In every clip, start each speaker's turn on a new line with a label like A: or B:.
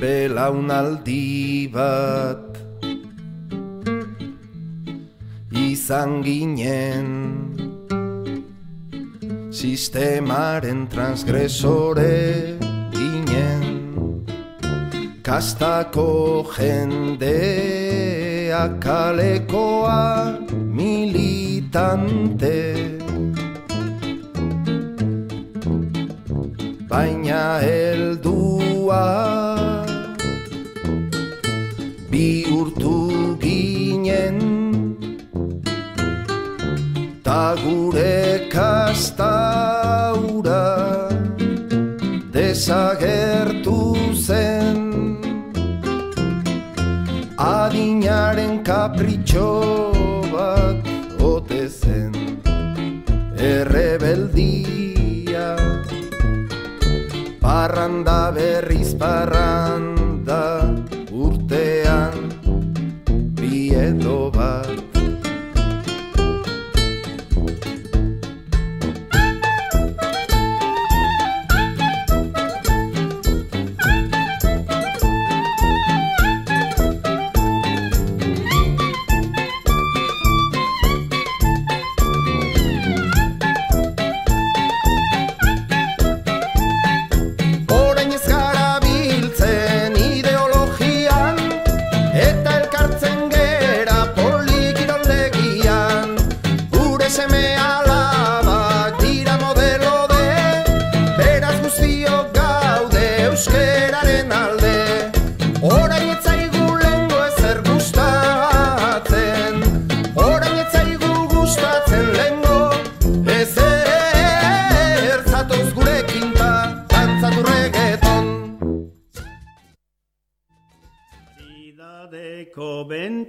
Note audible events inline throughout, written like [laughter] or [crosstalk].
A: belaunaldi bat. Izan ginen sistemaren transgresore ginen. Kastako jendea kalekoa militante. Baina heldua gure kastaura desagertu zen. Adinaren kapritxo bat ote zen errebeldia. Parranda berriz parranda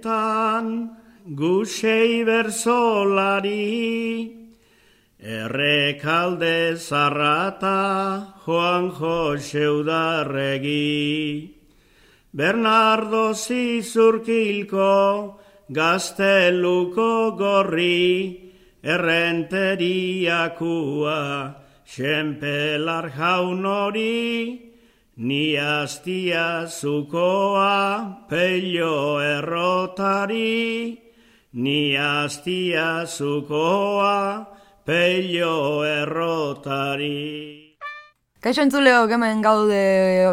B: bentan gusei bersolari Errekalde zarrata Juan Jose Udarregi. Bernardo Zizurkilko Gazteluko gorri Errenteriakua Xenpelar jaun hori Ni astia zukoa pello errotari, ni astia zukoa pello errotari.
C: Kaixo entzuleo hemen gaude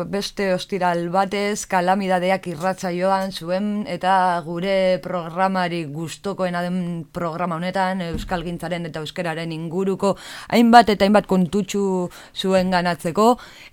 C: beste ostiral batez, kalamidadeak irratza joan zuen eta gure programari gustokoena den programa honetan, Euskal Gintzaren eta Euskararen inguruko hainbat eta hainbat kontutxu zuen ganatzeko,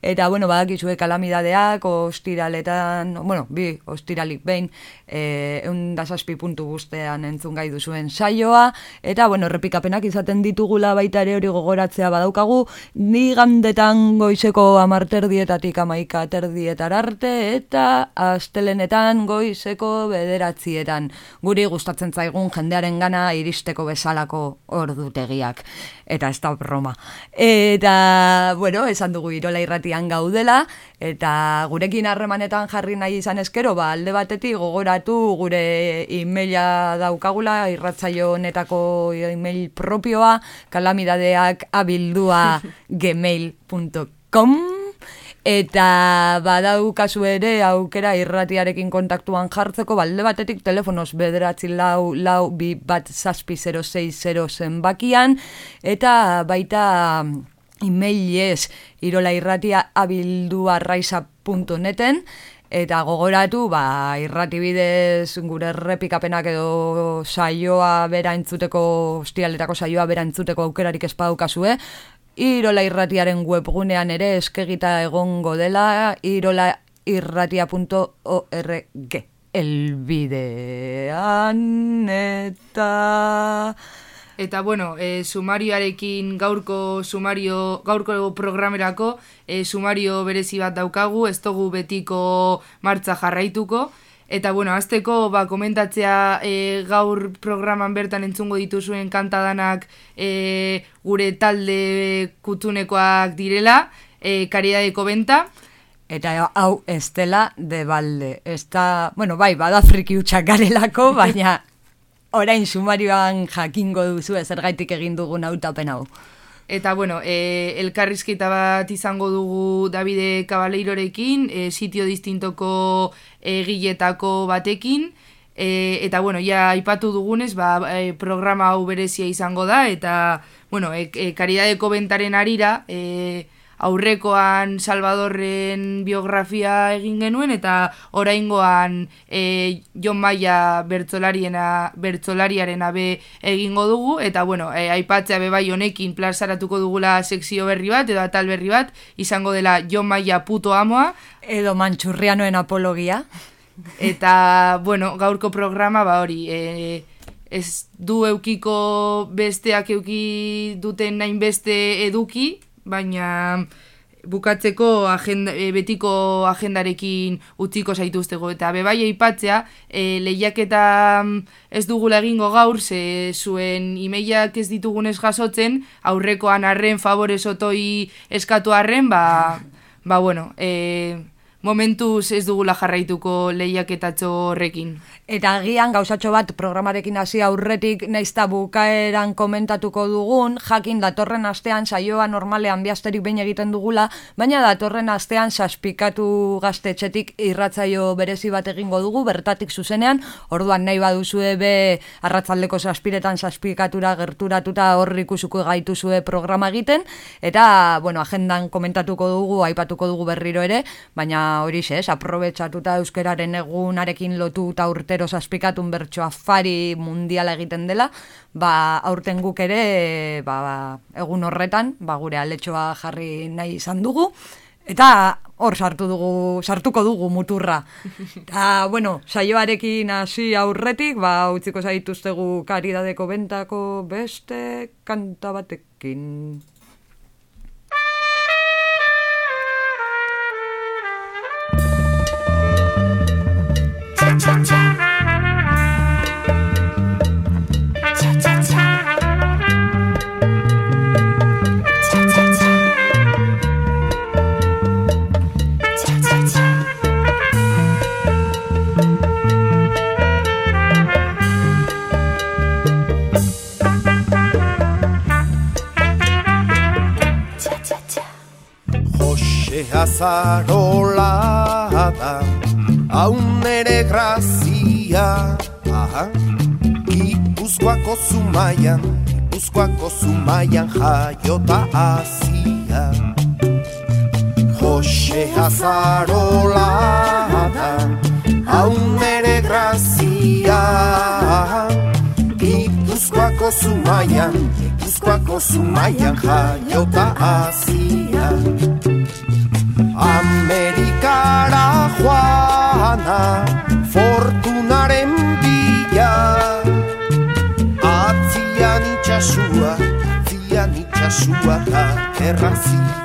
C: eta bueno, badakizue kalamidadeak ostiraletan, bueno, bi ostiralik behin, e, eun dasazpi puntu guztean entzun gai duzuen saioa, eta bueno, repikapenak izaten ditugula baita ere hori gogoratzea badaukagu, ni gandetan goizeko amarterdietatik amaika terdietar arte, eta astelenetan goizeko bederatzietan. Guri gustatzen zaigun jendearen gana iristeko bezalako ordutegiak. Eta ez da broma. Eta, bueno, esan dugu irola irratian gaudela, eta gurekin harremanetan jarri nahi izan eskero, ba, alde batetik gogoratu gure emaila daukagula, irratzaio honetako email propioa, kalamidadeak abildua [laughs] gmail.com Eta badaukazu ere aukera irratiarekin kontaktuan jartzeko balde batetik telefonos bederatzi lau, lau bi bat zazpi 060 zenbakian. Eta baita emailez irola irratia abildua raiza.neten eta gogoratu ba, irrati bidez gure errepikapenak edo saioa bera entzuteko, ostialetako saioa bera entzuteko aukerarik espaukazue, Irola irratiaren webgunean ere eskegita egongo dela irolairratia.org elbidean eta...
D: Eta bueno, e, sumarioarekin gaurko sumario gaurko programerako e, sumario berezi bat daukagu, ez dugu betiko martza jarraituko. Eta bueno, azteko ba, komentatzea e, gaur programan bertan entzungo dituzuen kantadanak e, gure talde kutunekoak direla, e, karidadeko benta.
C: Eta hau estela de balde. Esta, bueno, bai, bada friki utxak garelako, [laughs] baina orain sumarioan jakingo duzu ezergaitik egin dugun hautapen hau.
D: Eta, bueno, e, elkarrizketa bat izango dugu Davide Cabaleirorekin, e, sitio distintoko egiletako batekin, e, eta, bueno, ja aipatu dugunez, ba, e, programa hau berezia izango da, eta, bueno, e, e, karidadeko bentaren arira, e, aurrekoan Salvadorren biografia egin genuen eta oraingoan e, Jon Maia bertzolariena bertzolariaren abe egingo dugu eta bueno, e, aipatzea be bai honekin plazaratuko dugula sekzio berri bat edo atal berri bat izango dela Jon Maia puto amoa.
C: Edo Mantxurrianoen apologia.
D: Eta bueno, gaurko programa ba hori e, ez du eukiko besteak euki duten nain beste eduki, baina bukatzeko agenda, e, betiko agendarekin utziko zaituztego. Eta bebai aipatzea, e, lehiaketa mm, ez dugula egingo gaur, ze zuen imeiak ez ditugunez jasotzen, aurrekoan arren favorez otoi eskatu arren, ba, ba bueno, e, momentuz ez dugula jarraituko lehiaketatxo horrekin.
C: Eta agian gauzatxo bat programarekin hasi aurretik naizta bukaeran komentatuko dugun, jakin datorren astean saioa normalean biasterik behin egiten dugula, baina datorren astean saspikatu gaztetxetik irratzaio berezi bat egingo dugu, bertatik zuzenean, orduan nahi baduzue be arratzaldeko saspiretan saspikatura gerturatuta horri ikusuko gaituzue programa egiten, eta, bueno, agendan komentatuko dugu, aipatuko dugu berriro ere, baina hori ez, aprobetsatuta euskeraren egunarekin lotu eta urtero zazpikatun bertso afari mundiala egiten dela, ba, aurten guk ere ba, ba, egun horretan, ba, gure aletxoa jarri nahi izan dugu, eta hor sartu dugu, sartuko dugu muturra. Eta, [laughs] bueno, saioarekin hasi aurretik, ba, utziko zaituztegu karidadeko bentako beste kanta batekin.
A: Jose azarola da Haun ere grazia Aha. Gipuzkoako zumaian Gipuzkoako zumaian jaiota azia Jose azarola da Haun ere grazia Gipuzkoako zumaian Gipuzkoako zumaian jaiota azia Amerikara joana Fortunaren bila. Atzian itxasua Atzian itxasua Ta errazia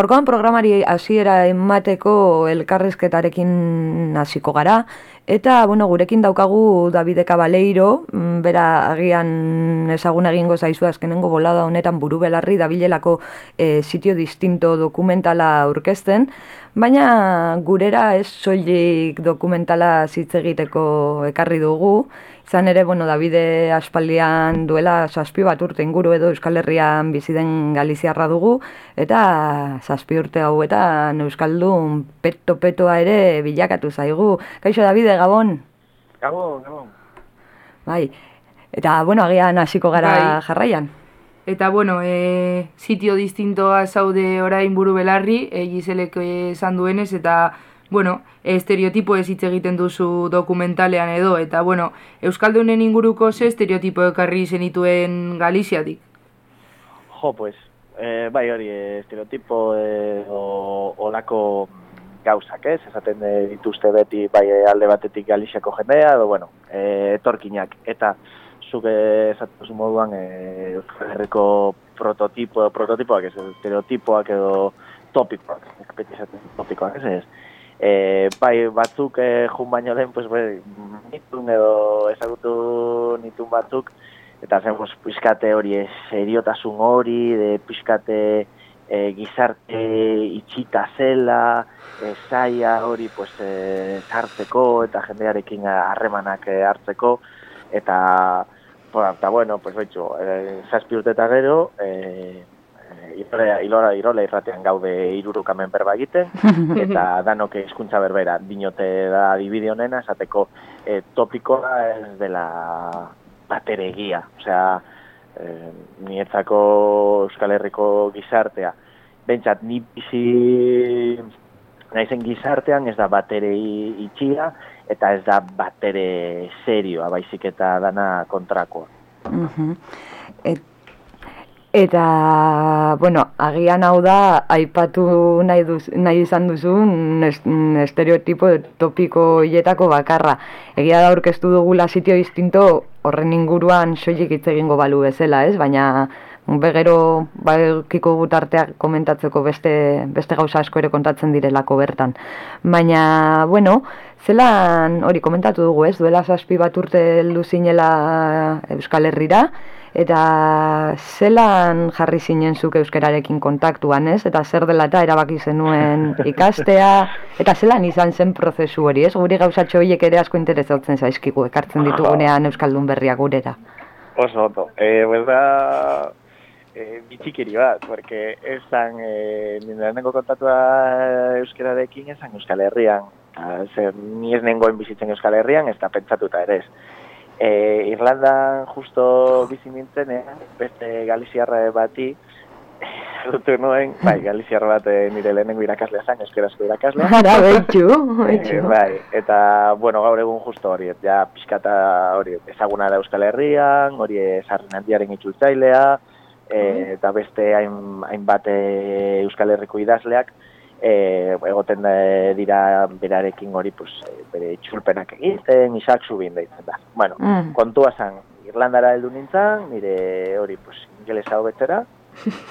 C: Gaurkoan programari hasiera emateko elkarrizketarekin hasiko gara. Eta bueno, gurekin daukagu Davide Cabaleiro, mm, bera agian ezagun egingo zaizu azkenengo bolada honetan buru belarri dabilelako e, sitio distinto dokumentala aurkezten, baina gurera ez soilik dokumentala hitz egiteko ekarri dugu, Izan ere, bueno, Davide aspaldian duela zazpi bat urte inguru edo Euskal Herrian bizi den Galiziarra dugu, eta zazpi urte hauetan Euskaldun peto-petoa ere bilakatu zaigu. Kaixo, Davide, Gabon?
E: Gabon, Gabon.
C: Bai, eta, bueno, agian hasiko gara
D: Bai.
C: jarraian.
D: Eta, bueno, e, sitio distintoa zaude orain buru belarri, e, gizelek esan duenez, eta, bueno, estereotipo ez hitz egiten duzu dokumentalean edo, eta, bueno, Euskaldunen inguruko ze estereotipo ekarri zenituen Galiziatik?
E: Jo, pues, eh, bai hori, eh, estereotipo eh, o, olako gauzak, ez? Esaten eh, dituzte beti bai alde batetik Galiziako jendea, edo, bueno, eh, etorkinak. Eta zuk esatu duzu moduan e, Euskal Herriko prototipo, prototipoak ez, estereotipoak edo topikoak, beti esaten topikoak ez ez. E, bai, batzuk e, jun baino lehen, pues, bai, nitun edo ezagutu nitun batzuk, eta zen, pues, pizkate hori, seriotasun hori, de pizkate e, gizarte itxita zela, e, zaila hori, pues, e, sartzeko eta jendearekin harremanak hartzeko, eta, eta bueno, pues, baitxu, e, zazpi urte eta gero, e, Irola, irola, irola irratean gaude irurukamen berba egiten, [laughs] eta danok hizkuntza berbera dinote da dibide honena, esateko e, topikoa ez dela batere egia. Osea, e, nietzako Euskal Herriko gizartea, bentsat, ni bizi naizen gizartean ez da batere itxia, eta ez da batere serioa, baizik eta dana kontrakoa.
C: Uh Et, Eta, bueno, agian hau da, aipatu nahi, duz, nahi izan duzun estereotipo topiko hietako bakarra. Egia da aurkeztu dugula sitio distinto horren inguruan soilik hitz egingo balu bezala, ez? Baina, begero, baikiko gutarteak komentatzeko beste, beste gauza asko ere kontatzen direlako bertan. Baina, bueno, zelan hori komentatu dugu, ez? Duela zazpi bat urte luzinela Euskal Herrira, eta zelan jarri zinen zuk euskararekin kontaktuan, ez? Eta zer dela eta erabaki zenuen [laughs] ikastea, eta zelan izan zen prozesu hori, ez? Guri gauzatxo horiek ere asko interesatzen zaizkigu, ekartzen ditugunean euskaldun berriak gurera.
E: Oso, oto. E, pues da, e, bitxikiri bat, porque esan, e, nengo kontatua euskararekin esan euskal herrian, zer, ni ez nengoen bizitzen euskal herrian, ez da pentsatuta ere ez. E, Irlanda justo bizi nintzen, eh? beste Galiziarra bati, [laughs] dutu nuen, bai, Galiziarra bat eh, nire lehenengo irakaslea zen, eskerazko irakaslea. [laughs]
C: Ara, behitxu, [laughs] behitxu.
E: E, bai, eta, bueno, gaur egun justo hori, ja, pixkata hori, ezaguna da Euskal Herrian, hori esarren handiaren itxultzailea, e, eta beste hain, hainbat Euskal Herriko idazleak, e, egoten dira berarekin hori pues, eh, bere txulpenak egiten, isak zubin daitzen da. Bueno, mm. kontua zan, Irlandara heldu nintzen, nire hori pues, ingelesa hobetzera,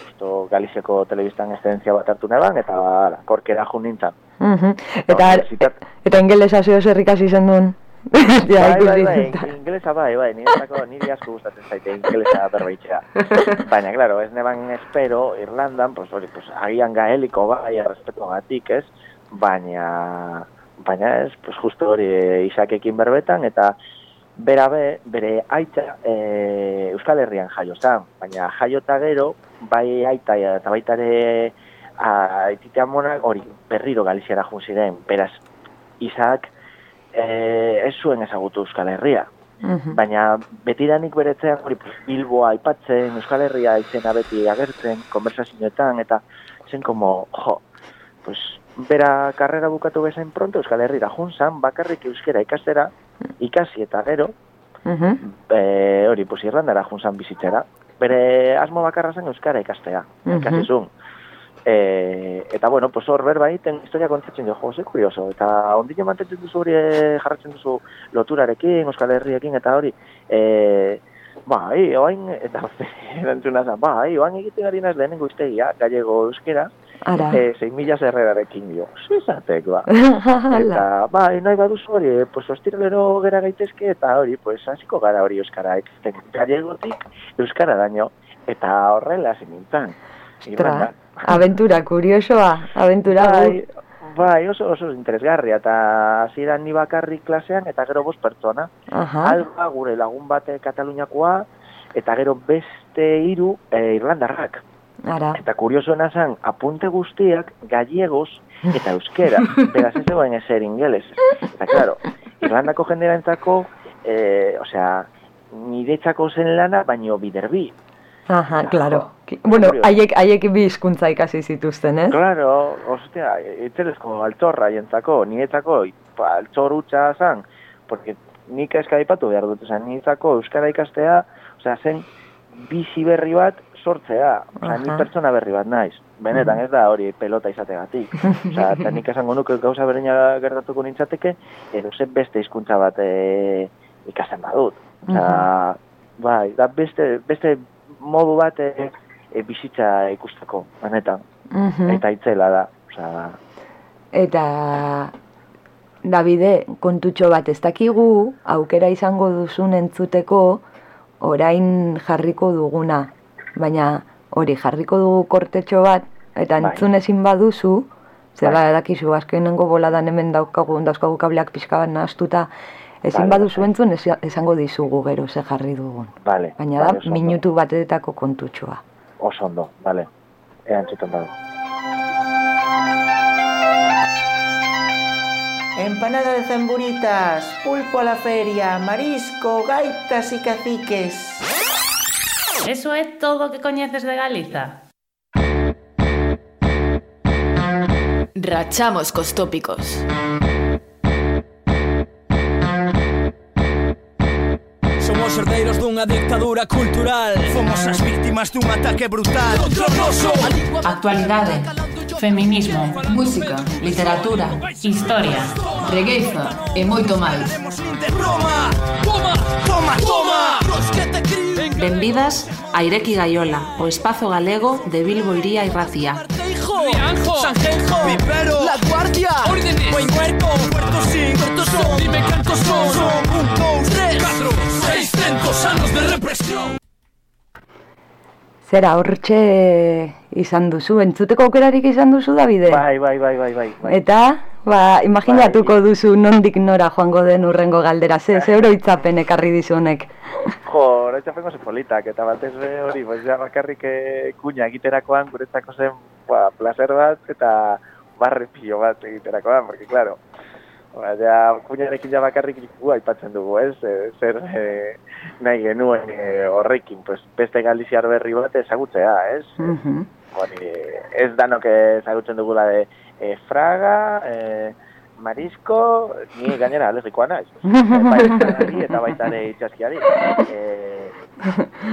E: Esto [laughs] Galiziako telebistan estedentzia bat hartu neban, eta ala, korkera jun nintzen.
C: Mm -hmm. Eta, eta, eta ingelesa zeo zerrikasi zen duen?
E: Bai, bai, bai, inglesa bai, bai, nire zako, nire asko gustatzen zaite inglesa berbaitzea. [laughs] Baina, claro, ez neban espero, Irlandan, pues, hori, pues, agian gaeliko bai, respeto gatik, ez? Baina, baina ez, pues, justo hori, isakekin berbetan, eta bera be, bere aita e, Euskal Herrian jaio zan, baina jaiota gero, bai aita eta baita ere aititea monak, hori, berriro galiziara jun ziren, beraz, Isak, e, ez zuen ezagutu Euskal Herria. Mhm. Baina betidanik beretzean hori Bilboa aipatzen, Euskal Herria izena beti agertzen, konversazioetan, eta zen como, jo, pues, bera karrera bukatu bezain pronto Euskal Herriera junzan, bakarrik euskera ikastera, ikasi eta gero, uh hori, pues, Irlandara junzan bizitzera. Bere asmo bakarra zen euskara ikastea, uh ikasi zuen. E, eta bueno, pues hor berba egiten historia kontatzen jo, jo, kurioso. Eta ondino mantentzen duzu hori e, jarratzen duzu loturarekin, Euskal Herriekin eta hori. E, bai, oain, eta [laughs] erantzuna zen, bai, oain egiten gari naz lehenengo iztegia, gallego euskera, Ara. E, zein mila zerrerarekin jo, zuizatek, ba. [laughs] eta, bai, nahi baduzu hori, pues, ostiralero gera gaitezke, eta hori, pues, hasiko gara hori euskara, eksten gallegotik euskara daño, eta horrela zinintzen.
C: Ostra, aventura, kuriosoa, aventura.
E: Bai, bai, oso, oso interesgarria, eta hasieran ni bakarrik klasean, eta gero bost pertsona. Alba, gure lagun bate Kataluniakoa, eta gero beste hiru e, Irlandarrak.
C: Ara.
E: Eta kuriosoena zen, apunte guztiak gallegos eta euskera, [laughs] beraz ez zegoen ezer ingeles. Eta claro, Irlandako jendera entzako, e, osea, niretzako zen lana, baino biderbi.
C: Aha, claro. Bueno, haiek, haiek bi hizkuntza ikasi zituzten, eh?
E: Claro, ostia, itzelezko altzorra jentzako, nietako, ba, altzor utxa zan, porque nik eskaipatu behar dut, oza, nietako euskara ikastea, osea, zen bizi berri bat sortzea, osea, ni pertsona berri bat naiz. Benetan ez da hori pelota izategatik. Osea, [laughs] eta nik esango nuke gauza bereina gertatuko nintzateke, edo zen beste hizkuntza bat e, ikasten badut. Osea, bai, da beste, beste modu bat e, e, bizitza ikusteko, benetan.
C: Mhm.
E: Eta itzela da, osea,
C: Eta Davide, kontutxo bat ez dakigu, aukera izango duzun entzuteko orain jarriko duguna. Baina hori jarriko dugu kortetxo bat, eta
E: Bai.
C: entzun ezin baduzu, ze
E: Bai.
C: ba, dakizu, azkenengo boladan hemen daukagu, dauzkagu kableak pixka bat nahaztuta, ezin
E: Vale,
C: baduzu
E: bai.
C: entzun ez- esango dizugu gero ze jarri dugun.
E: Vale,
C: Baina
E: vale,
C: da, minutu batetako kontutxoa.
E: Oso ondo, vale. Ea entzuten badu.
F: Empanada de zamburitas, pulpo a la feria, marisco, gaitas y caciques.
G: Eso é todo que coñeces de Galiza?
H: Rachamos cos
I: herdeiros dunha dictadura cultural. Fomos as víctimas dun ataque brutal. Contra o noso.
G: Actualidade Feminismo,
H: música, literatura,
G: historia,
H: regueiza e moito máis.
I: Toma, toma, toma!
J: Benvidas a Ireki Gaiola, o espazo galego de Bilbo Iría e Racía.
I: Rianjo, Sanjenjo, Vipero, La Guardia, Órdenes, Buen Huerto, Puerto Sí, Puerto Son, Dime cantos son, son, un, dos, tres, seiscientos años de represión.
C: Zera, hortxe izan duzu, entzuteko aukerarik izan duzu, Davide?
E: Bai, bai, bai, bai, bai. bai.
C: Eta, ba, imaginatuko
E: Bai.
C: duzu nondik nora joango den urrengo galdera, ze, ze oroitzapen ekarri dizu honek.
E: Jo, oroitzapeko ze politak, eta batez be hori, pues ja bakarrik eh, kuña egiterakoan guretzako zen, ba, placer bat, eta barre pilo bat egiterakoan, porque, claro, ba, ja, kuñarekin ja bakarrik gu aipatzen dugu, ez? E, zer e, nahi genuen e, horrekin, pues, beste galiziar berri bat ezagutzea, ez?
C: Mhm.
E: Hori, ez danok ezagutzen dugula de e, fraga, e, marisko, ni gainera alergikoa naiz. [laughs] bai itxaskiari eta baita ere itxaskiari. E,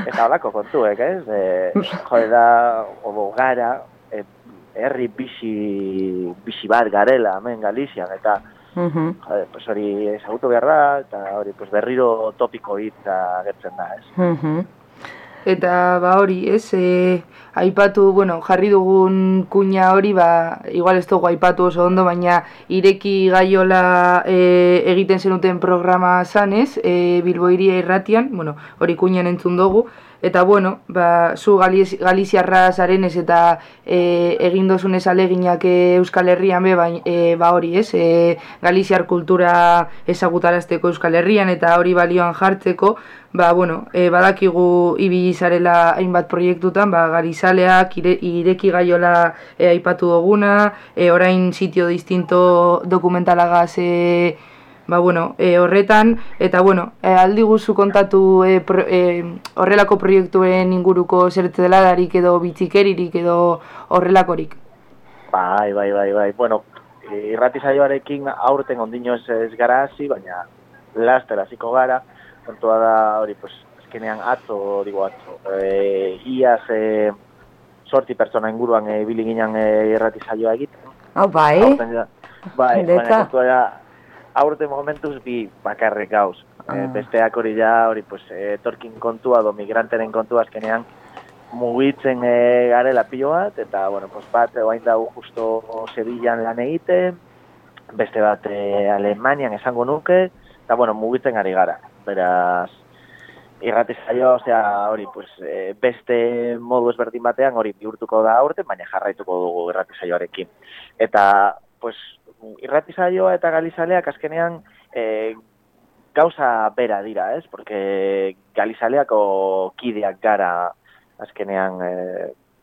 E: eta holako kontuek, ez? E, jode da, obo gara, e, herri bisi, bisi bat garela, hemen Galizian, eta
C: Mhm.
E: jode, pues hori ezagutu behar da, eta hori pues berriro topiko hitza agertzen da, ez?
C: Mhm.
D: Eta ba hori, ez, e, aipatu, bueno, jarri dugun kuña hori, ba, igual ez dugu aipatu oso ondo, baina ireki gaiola e, egiten zenuten programa zanez, e, Bilbo iria irratian, bueno, hori kuñan entzun dugu, eta bueno, ba, zu Galiz, Galiziarra zarenez eta e, egin dozunez aleginak e, Euskal Herrian be, bain, e, ba hori, ez, e, Galiziar kultura ezagutarazteko Euskal Herrian eta hori balioan jartzeko, ba, bueno, e, badakigu ibili zarela hainbat proiektutan, ba, garizaleak, ire, ireki gaiola e, aipatu duguna, e, orain sitio distinto dokumentalagaz e, ba, bueno, e, horretan, eta bueno, e, aldi guzu kontatu e, pro, e, horrelako proiektuen inguruko zertze deladarik edo bitzikeririk edo horrelakorik.
E: Bai, bai, bai, bai. Bueno, irrati saioarekin aurten ondino ez, ez gara hasi, baina laster hasiko gara. Kontua da hori, pues, azkenean atzo, digo atzo, e, iaz e, sorti pertsona inguruan e, ibili ginen e, irrati saioa egiten.
C: Hau, bai,
E: Aurten ja- bai,
C: Detza.
E: baina kontua da, aurten momentuz bi bakarrik gauz.
C: Ah.
E: E, besteak hori ja, hori, pues, e, torkin kontua, do migranteren kontua azkenean, mugitzen e, garela pilo bat, eta, bueno, pues, bat, oain dago justo Sevillan lan egiten, beste bat e, Alemanian esango nuke, eta, bueno, mugitzen ari gara. Beraz, irrati saio, osea, hori, pues, e, beste modu ezberdin batean hori bihurtuko da aurten, baina jarraituko dugu irrati saioarekin. Eta, pues, irrati saioa eta galizaleak azkenean e, gauza bera dira, ez? Porque galizaleako kideak gara azkenean e,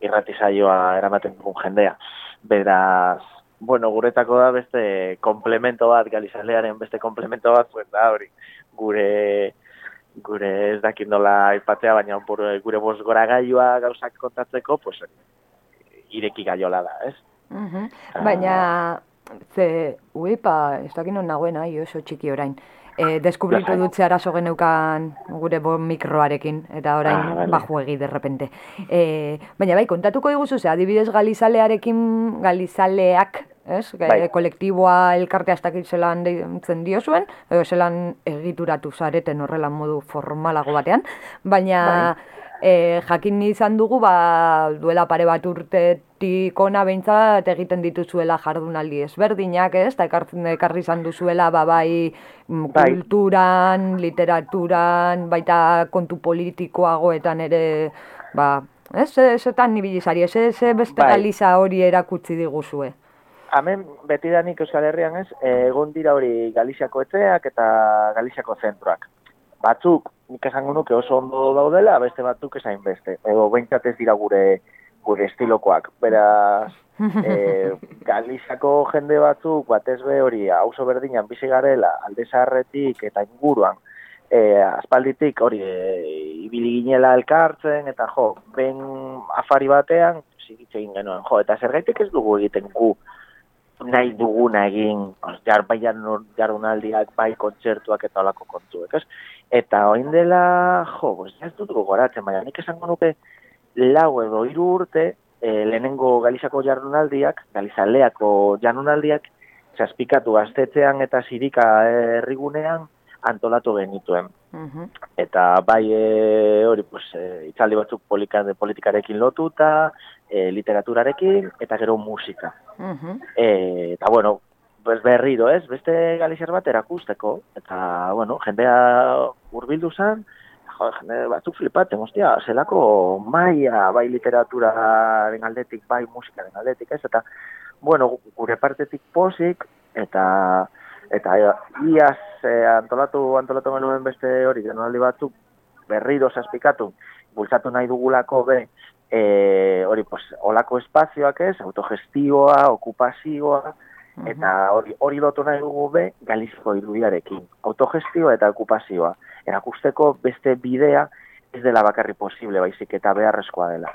E: irrati saioa eramaten dugun jendea. Beraz, bueno, guretako da beste komplemento bat, galizalearen beste komplemento bat, pues da hori, gure gure ez dakit nola aipatzea, baina gure bos gora gaioa gauzak kontatzeko, pues ireki gaiola da, ez?
C: Mhm.
E: Ah.
C: Baina, ze, uipa, ez dakit non nagoen, ai, oso txiki orain. E, deskubritu dut ze arazo geneukan gure bo mikroarekin, eta orain
E: Ah, vale.
C: bajuegi de repente. E, baina bai, kontatuko diguzu, ze adibidez galizalearekin, galizaleak ez?
E: Bai.
C: kolektiboa elkartea ez zelan deitzen diozuen, edo zelan egituratu zareten horrela modu formalago batean, baina e, jakin izan dugu, ba, duela pare bat urtetik ona behintzat egiten dituzuela jardunaldi ezberdinak, ez? Eta ekartzen ekarri izan duzuela, ba, bai, mm,
E: Bai.
C: kulturan, literaturan, baita kontu politikoagoetan ere, ba, ez? Ze- Zetan nibilizari, ze, ze beste
E: Bai.
C: hori erakutsi diguzue.
E: Hemen betidanik Euskal Herrian ez, egon dira hori Galiziako etxeak eta Galiziako zentroak. Batzuk, nik esango nuke oso ondo daudela, beste batzuk esain beste. Edo behintzat ez dira gure gure estilokoak. Beraz, [laughs] e, Galiziako jende batzuk, batez be hori, auzo berdinan bizi garela, alde zaharretik eta inguruan, e, aspalditik hori, e, ibili ginela elkartzen, eta jo, ben afari batean, zigitze egin genuen, jo, eta zergaitik ez dugu egiten gu nahi duguna egin, os, jar, bai jarun- jarunaldiak, bai kontzertuak eta olako kontuek, ez? Eta oin dela, jo, pues, ez dut gogoratzen, baina nik esango nuke lau edo hiru urte, e, lehenengo Galizako jardunaldiak, Galizaleako jardunaldiak, zazpikatu gaztetzean eta zirika herrigunean antolatu genituen. Eta bai e, hori, pues, e, itzaldi batzuk politikarekin lotuta, e, literaturarekin, eta gero musika. E, eta bueno, pues berriro, ez? Beste galiziar bat erakusteko. Eta, bueno, jendea hurbildu zen, jo, jende batzuk flipaten, ostia, zelako maia, bai literaturaren aldetik, bai musikaren aldetik, ez? Eta, bueno, gure partetik posik, eta eta iaz eh, antolatu antolatu genuen beste hori denaldi batzuk berriro zazpikatu bultzatu nahi dugulako be eh, hori pues olako espazioak ez autogestioa, okupazioa eta hori hori lotu nahi dugu be Galizko irudiarekin. Autogestioa eta okupazioa. Erakusteko beste bidea ez dela bakarri posible baizik eta beharrezkoa dela.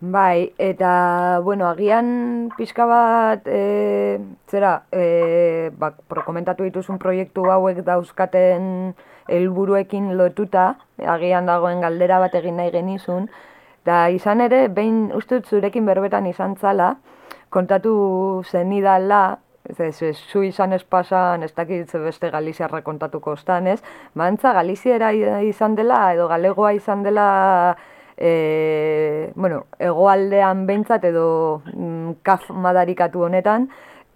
C: Bai, eta, bueno, agian pixka bat, e, zera, e, bak, prokomentatu dituzun proiektu hauek dauzkaten helburuekin lotuta, agian dagoen galdera bat egin nahi genizun, eta izan ere, behin uste dut zurekin berbetan izan zala, kontatu zenidala, ez, zu izan ez pasan, ez dakit ze beste Galiziarra kontatuko ostan, ez? Mantza, Galiziera izan dela, edo galegoa izan dela, e, bueno, egoaldean behintzat edo mm, kaf madarikatu honetan,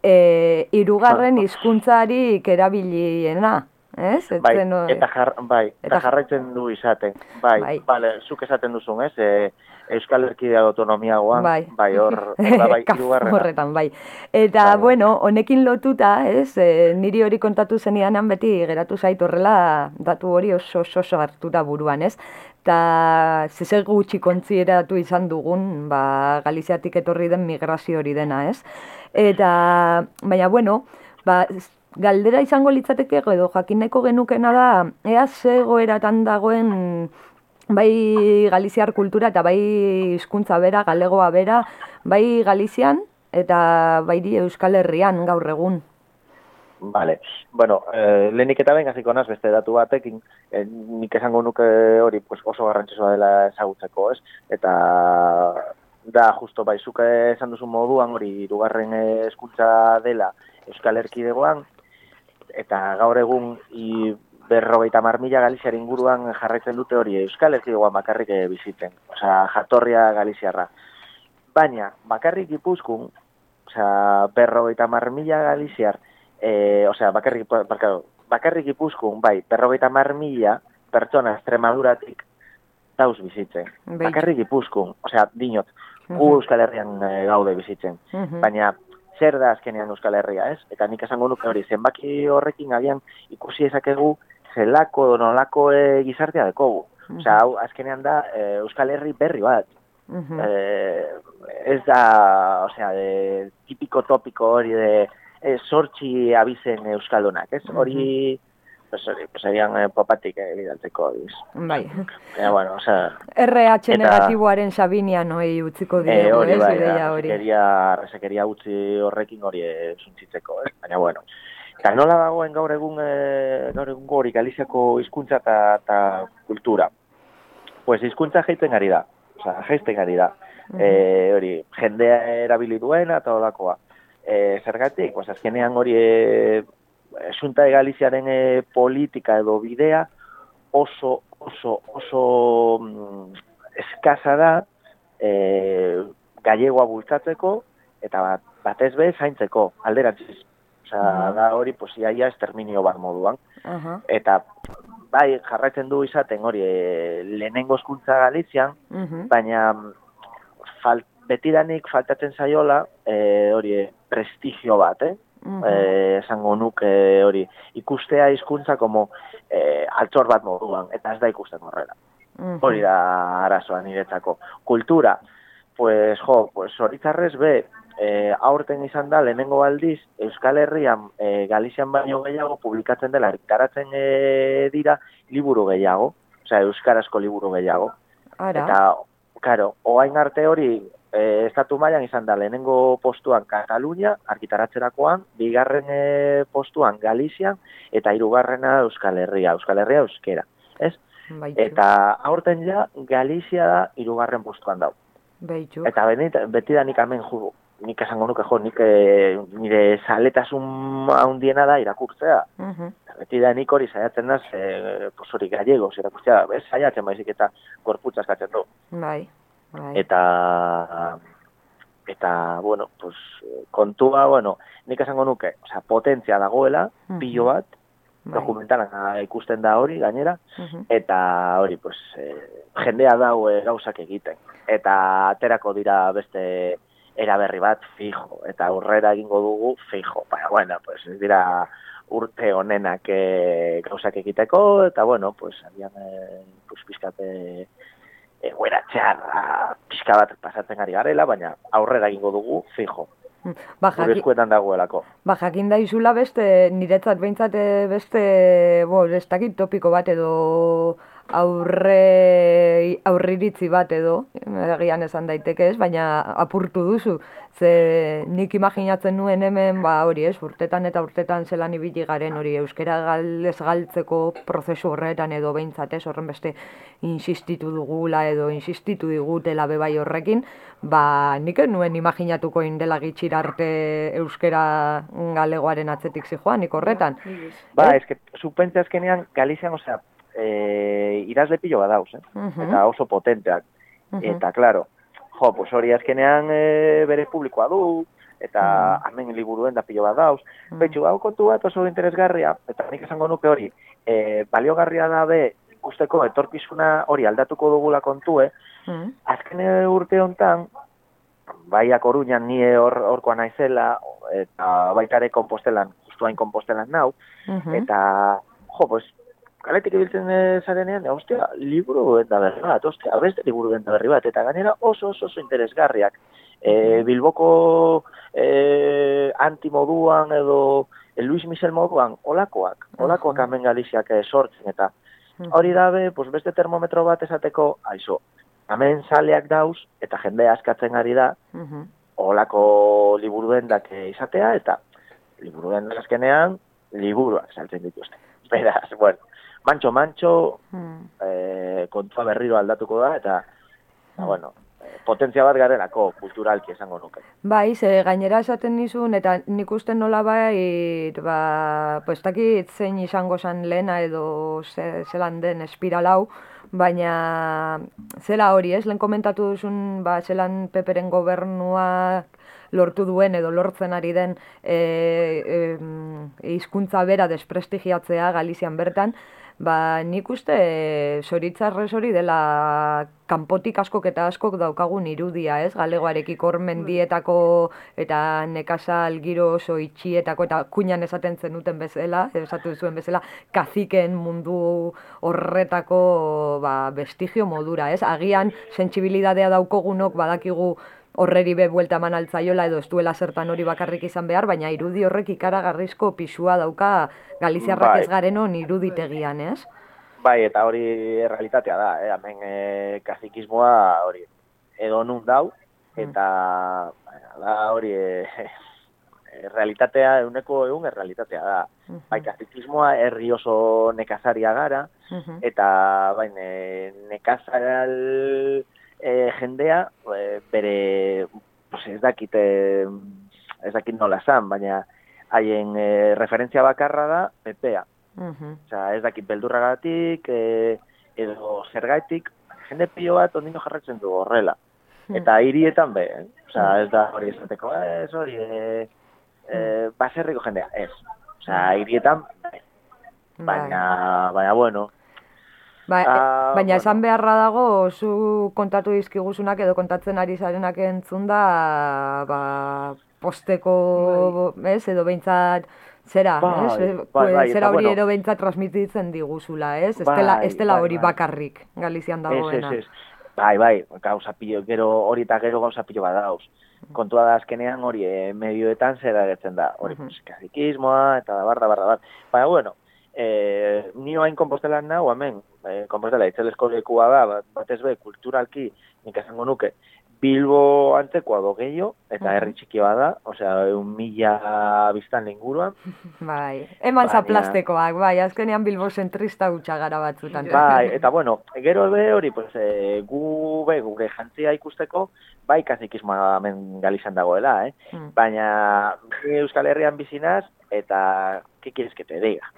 C: e, irugarren hizkuntzarik erabiliena, ez?
E: Bai,
C: zen,
E: eta, jar, bai, eta,
C: eta-
E: jarraitzen du izaten. Bai,
C: Bai.
E: Bale, zuk esaten duzun, ez? E, Euskal Herkidea autonomiagoan,
C: Bai.
E: bai, hor, [laughs] bai,
C: horretan, bai. Eta,
E: Bai, bai.
C: bueno, honekin lotuta, ez, e, niri hori kontatu zenidanan beti geratu zait horrela datu hori oso oso, oso hartuta buruan, ez? Eta zezer gutxi kontzieratu izan dugun, ba, Galiziatik etorri den migrazio hori dena, ez? Eta, baina, bueno, ba, galdera izango litzateke edo jakin nahiko genukena da, ea ze egoeratan dagoen bai Galiziar kultura eta bai hizkuntza bera, galegoa bera, bai Galizian eta bai Euskal Herrian gaur egun.
E: Vale. Bueno, eh, lehenik eta behin hasiko naz beste datu batekin, eh, nik esango nuke hori pues, oso garrantzitsua dela ezagutzeko, ez? Eta da justo bai zuk esan duzu moduan hori hirugarren eh, hezkuntza dela Euskal Erkidegoan eta gaur egun i berrogeita mar mila Galiziar inguruan jarraitzen dute hori Euskal Erkidegoan bakarrik eh, bizitzen. Osea, jatorria Galiziarra. Baina, bakarrik Gipuzkoan, osea, berrogeita mar mila Galiziar, eh, osea, bakarrik, barkatu, bakarrik Gipuzkoan, bai, berrogeita mar mila pertsona Extremaduratik dauz bizitzen.
C: Bai.
E: Bakarrik Gipuzkoan, osea, dinot, gu. Euskal Herrian eh, gaude bizitzen. Baina, zer da azkenean Euskal Herria, ez? Eta nik esango nuke hori, zenbaki horrekin agian ikusi ezakegu zelako nolako e, gizartea dekogu. Osea, hau azkenean da e, Euskal Herri berri bat.
C: Mhm.
E: Eh, ez da, osea, de, tipiko topiko hori de e, sortxi abizen euskaldunak, ez? Hori, hori, pues, erian eh, popatik eh, bidaltzeko, biz.
C: Bai.
E: Baina, bueno, osea,
C: RH
E: Eta-
C: negatiboaren Sabinian hoi utziko
E: eh,
C: diegu,
E: hori
C: ez,
E: bai,
C: ideia hori.
E: resekeria, resekeria utzi horrekin hori eh, zuntzitzeko, ez? Baina, bueno. Eta nola dagoen gaur egun, eh, gaur egun hori Galiziako hizkuntza eta, eta kultura? Pues hizkuntza jaiten ari da, osea, jaisten ari da. E, hori, jendea erabili duena eta olakoa. E, zergatik, pues, azkenean hori e, Junta de Galiziaren e, politika edo bidea oso, oso, oso mm, eskasa da e, gallegoa bultzatzeko eta bat, batez be zaintzeko, alderantziz. Osea, da hori, pues, iaia esterminio bat moduan.
C: Aha.
E: Eta bai, jarraitzen du izaten hori e, lehenengo hezkuntza Galizian,
C: Mhm.
E: baina mm, fal, betidanik faltatzen zaiola e, hori prestigio bat, eh?
C: Mhm.
E: eh, esango nuke hori ikustea hizkuntza como eh, altxor bat moduan, eta ez da ikusten horrela.
C: Mhm.
E: Hori da arazoa niretzako. Kultura, pues jo, pues horitzarrez be, eh, aurten izan da lehenengo aldiz Euskal Herrian eh, Galizian baino gehiago publikatzen dela argitaratzen eh, dira liburu gehiago, osea euskarazko liburu gehiago.
C: Ara.
E: Eta, karo, oain arte hori e, estatu mailan izan da lehenengo postuan Katalunia, argitaratzerakoan, bigarren e, postuan Galizian, eta hirugarrena Euskal Herria, Euskal Herria euskera. Ez?
C: Baitu.
E: Eta aurten ja Galizia da hirugarren postuan dau.
C: Beitu.
E: Eta benit, beti da nik hemen ju, nik esango nuke jo, nik e, nire zaletasun handiena da irakurtzea.
C: Mhm.
E: Beti da nik hori saiatzen naz, e, pues hori gallegos irakurtzea, ez saiatzen baizik eta gorputza eskatzen du.
C: Bai. Bai.
E: Eta eta bueno, pues kontua, bueno, nik esango nuke, osea, potentzia dagoela, pilo bat,
C: Bai.
E: dokumentalan ikusten da hori gainera, eta hori, pues, eh, jendea dau eh, gauzak egiten. Eta aterako dira beste eraberri bat fijo, eta aurrera egingo dugu fijo. Baina, bueno, pues, dira urte honenak eh, gauzak egiteko, eta bueno, pues, agian, eh, pues, pizkate egoera txarra pixka bat pasatzen ari garela, baina aurrera egingo dugu fijo.
C: Ba,
E: Gure
C: jaki,
E: eskuetan dagoelako.
C: ba, jakin daizula beste, niretzat behintzat eh, beste, bo, ez dakit topiko bat edo aurre, aurriritzi bat edo, egian esan daiteke ez, baina apurtu duzu. Ze nik imaginatzen nuen hemen, ba hori ez, urtetan eta urtetan zelan ibili garen hori euskera galez galtzeko prozesu horretan edo behintzat ez, horren beste insistitu dugula edo insistitu digutela bebai horrekin, ba nik nuen imaginatuko indela gitxira arte euskera galegoaren atzetik zijoan, nik horretan.
E: Ba, eske, supentze azkenean, Galizian, osea, e, idazle pilo bat dauz, eh?
C: Mhm.
E: eta oso potenteak.
C: Mhm.
E: Eta, claro, jo, pues hori azkenean e, bere publikoa du, eta hemen liburuen da pilo bat dauz.
C: Mm.
E: Betxu, hau kontu bat oso interesgarria, eta nik esango nuke hori, e, baliogarria da be, ikusteko etorkizuna hori aldatuko dugula kontue,
C: Mhm.
E: azken urte hontan, bai Koruñan ni hor horkoa naizela eta baita ere Kompostelan, justu hain Kompostelan nau
C: Mhm.
E: eta jo, pues kaletik ibiltzen zarenean, ostia, liburu eta berri bat, ostia, beste liburu eta berri bat, eta gainera oso oso oso interesgarriak. E, Bilboko e, antimoduan edo e, Luis Michel moduan, olakoak, olakoak hemen Galiziak eh, sortzen, eta hori dabe, pues beste termometro bat esateko, aizo, hemen saleak dauz, eta jendea askatzen ari da, olako liburuendak eh, izatea, eta liburuen azkenean, liburuak saltzen dituzte. [laughs] Beraz, bueno, mantxo, mantxo,
C: Mhm.
E: eh, kontua berriro aldatuko da, eta, ba, bueno, eh, potentzia bat garelako kulturalki esango nuke.
C: Bai, ze gainera esaten nizun, eta nik uste nola bai, ba, pues dakit zein izango zan lehena edo ze, zelan den espiral hau, baina zela hori ez, lehen komentatu duzun, ba, zelan peperen gobernua lortu duen edo lortzen ari den e, e, hizkuntza bera desprestigiatzea Galizian bertan, ba, nik uste e, zoritzarrez hori dela kanpotik askok eta askok daukagun irudia, ez? Galegoarekiko hor mendietako eta nekazal giro oso itxietako eta kuinan esaten zenuten bezala, esatu zuen bezala, kaziken mundu horretako ba, vestigio modura, ez? Agian sentsibilidadea daukogunok badakigu horreri be buelta eman altzaiola edo ez duela zertan hori bakarrik izan behar, baina irudi horrek ikaragarrizko pisua dauka Galiziarrak
E: Bai.
C: ez garenon iruditegian, ez?
E: Bai, eta hori realitatea da, eh? hemen eh, kazikismoa hori edo nun dau, eta da hori eh, [laughs] realitatea, euneko egun realitatea da. Bai, kazikismoa herri oso nekazaria gara, eta bai, ne, nekazal eh, jendea eh, bere, pues ez dakite, ez dakit nola zan, baina haien e, referentzia bakarra da pepea.
C: Mhm.
E: Osea, ez dakit beldurragatik, e, edo zergaitik, jende pilo bat ondino jarratzen du horrela. Eta hirietan be, eh? Osea, ez da hori esateko, ez hori, e, e, baserriko jendea, ez. Osea, hirietan, bai. baina, baina, bueno,
C: Ba,
E: Ah,
C: baina
E: bueno.
C: esan beharra dago, zu kontatu dizkiguzunak edo kontatzen ari zarenak entzun da, ba, posteko, ez, edo behintzat, zera,
E: Bai,
C: ez?
E: Bai, bai,
C: zera
E: eta
C: hori
E: bueno.
C: edo behintzat transmititzen diguzula, ez? Ez
E: Bai,
C: ez dela
E: bai,
C: hori
E: bai.
C: bakarrik, Galizian
E: Ez, ez,
C: dagoena.
E: ez. Bai, bai, gauza pilo, gero hori eta gero gauza pilo bat dauz. Kontua da azkenean hori eh, medioetan zer agertzen da. Hori, pues, kazikismoa eta da barra, barra, barra. Baina, bueno, eh, ni hain kompostelan nau, hemen, eh, kompostela itzelesko lekua da, bat- batez be, kulturalki, nik esango nuke, Bilbo antzekoa do gehiago, eta herri txiki bat da, osea, un mila biztan inguruan, [laughs]
C: Bai, eman zaplastekoak, bai, azkenean Bilbo zentrista hutsa gara batzutan.
E: Bai, [laughs] eta bueno, gero be hori, pues, e, gu be, gure jantzia ikusteko, bai kazikismoa hemen galizan dagoela, eh?
C: Mm.
E: Baina Euskal Herrian bizinaz, eta, ¿qué quieres que te diga?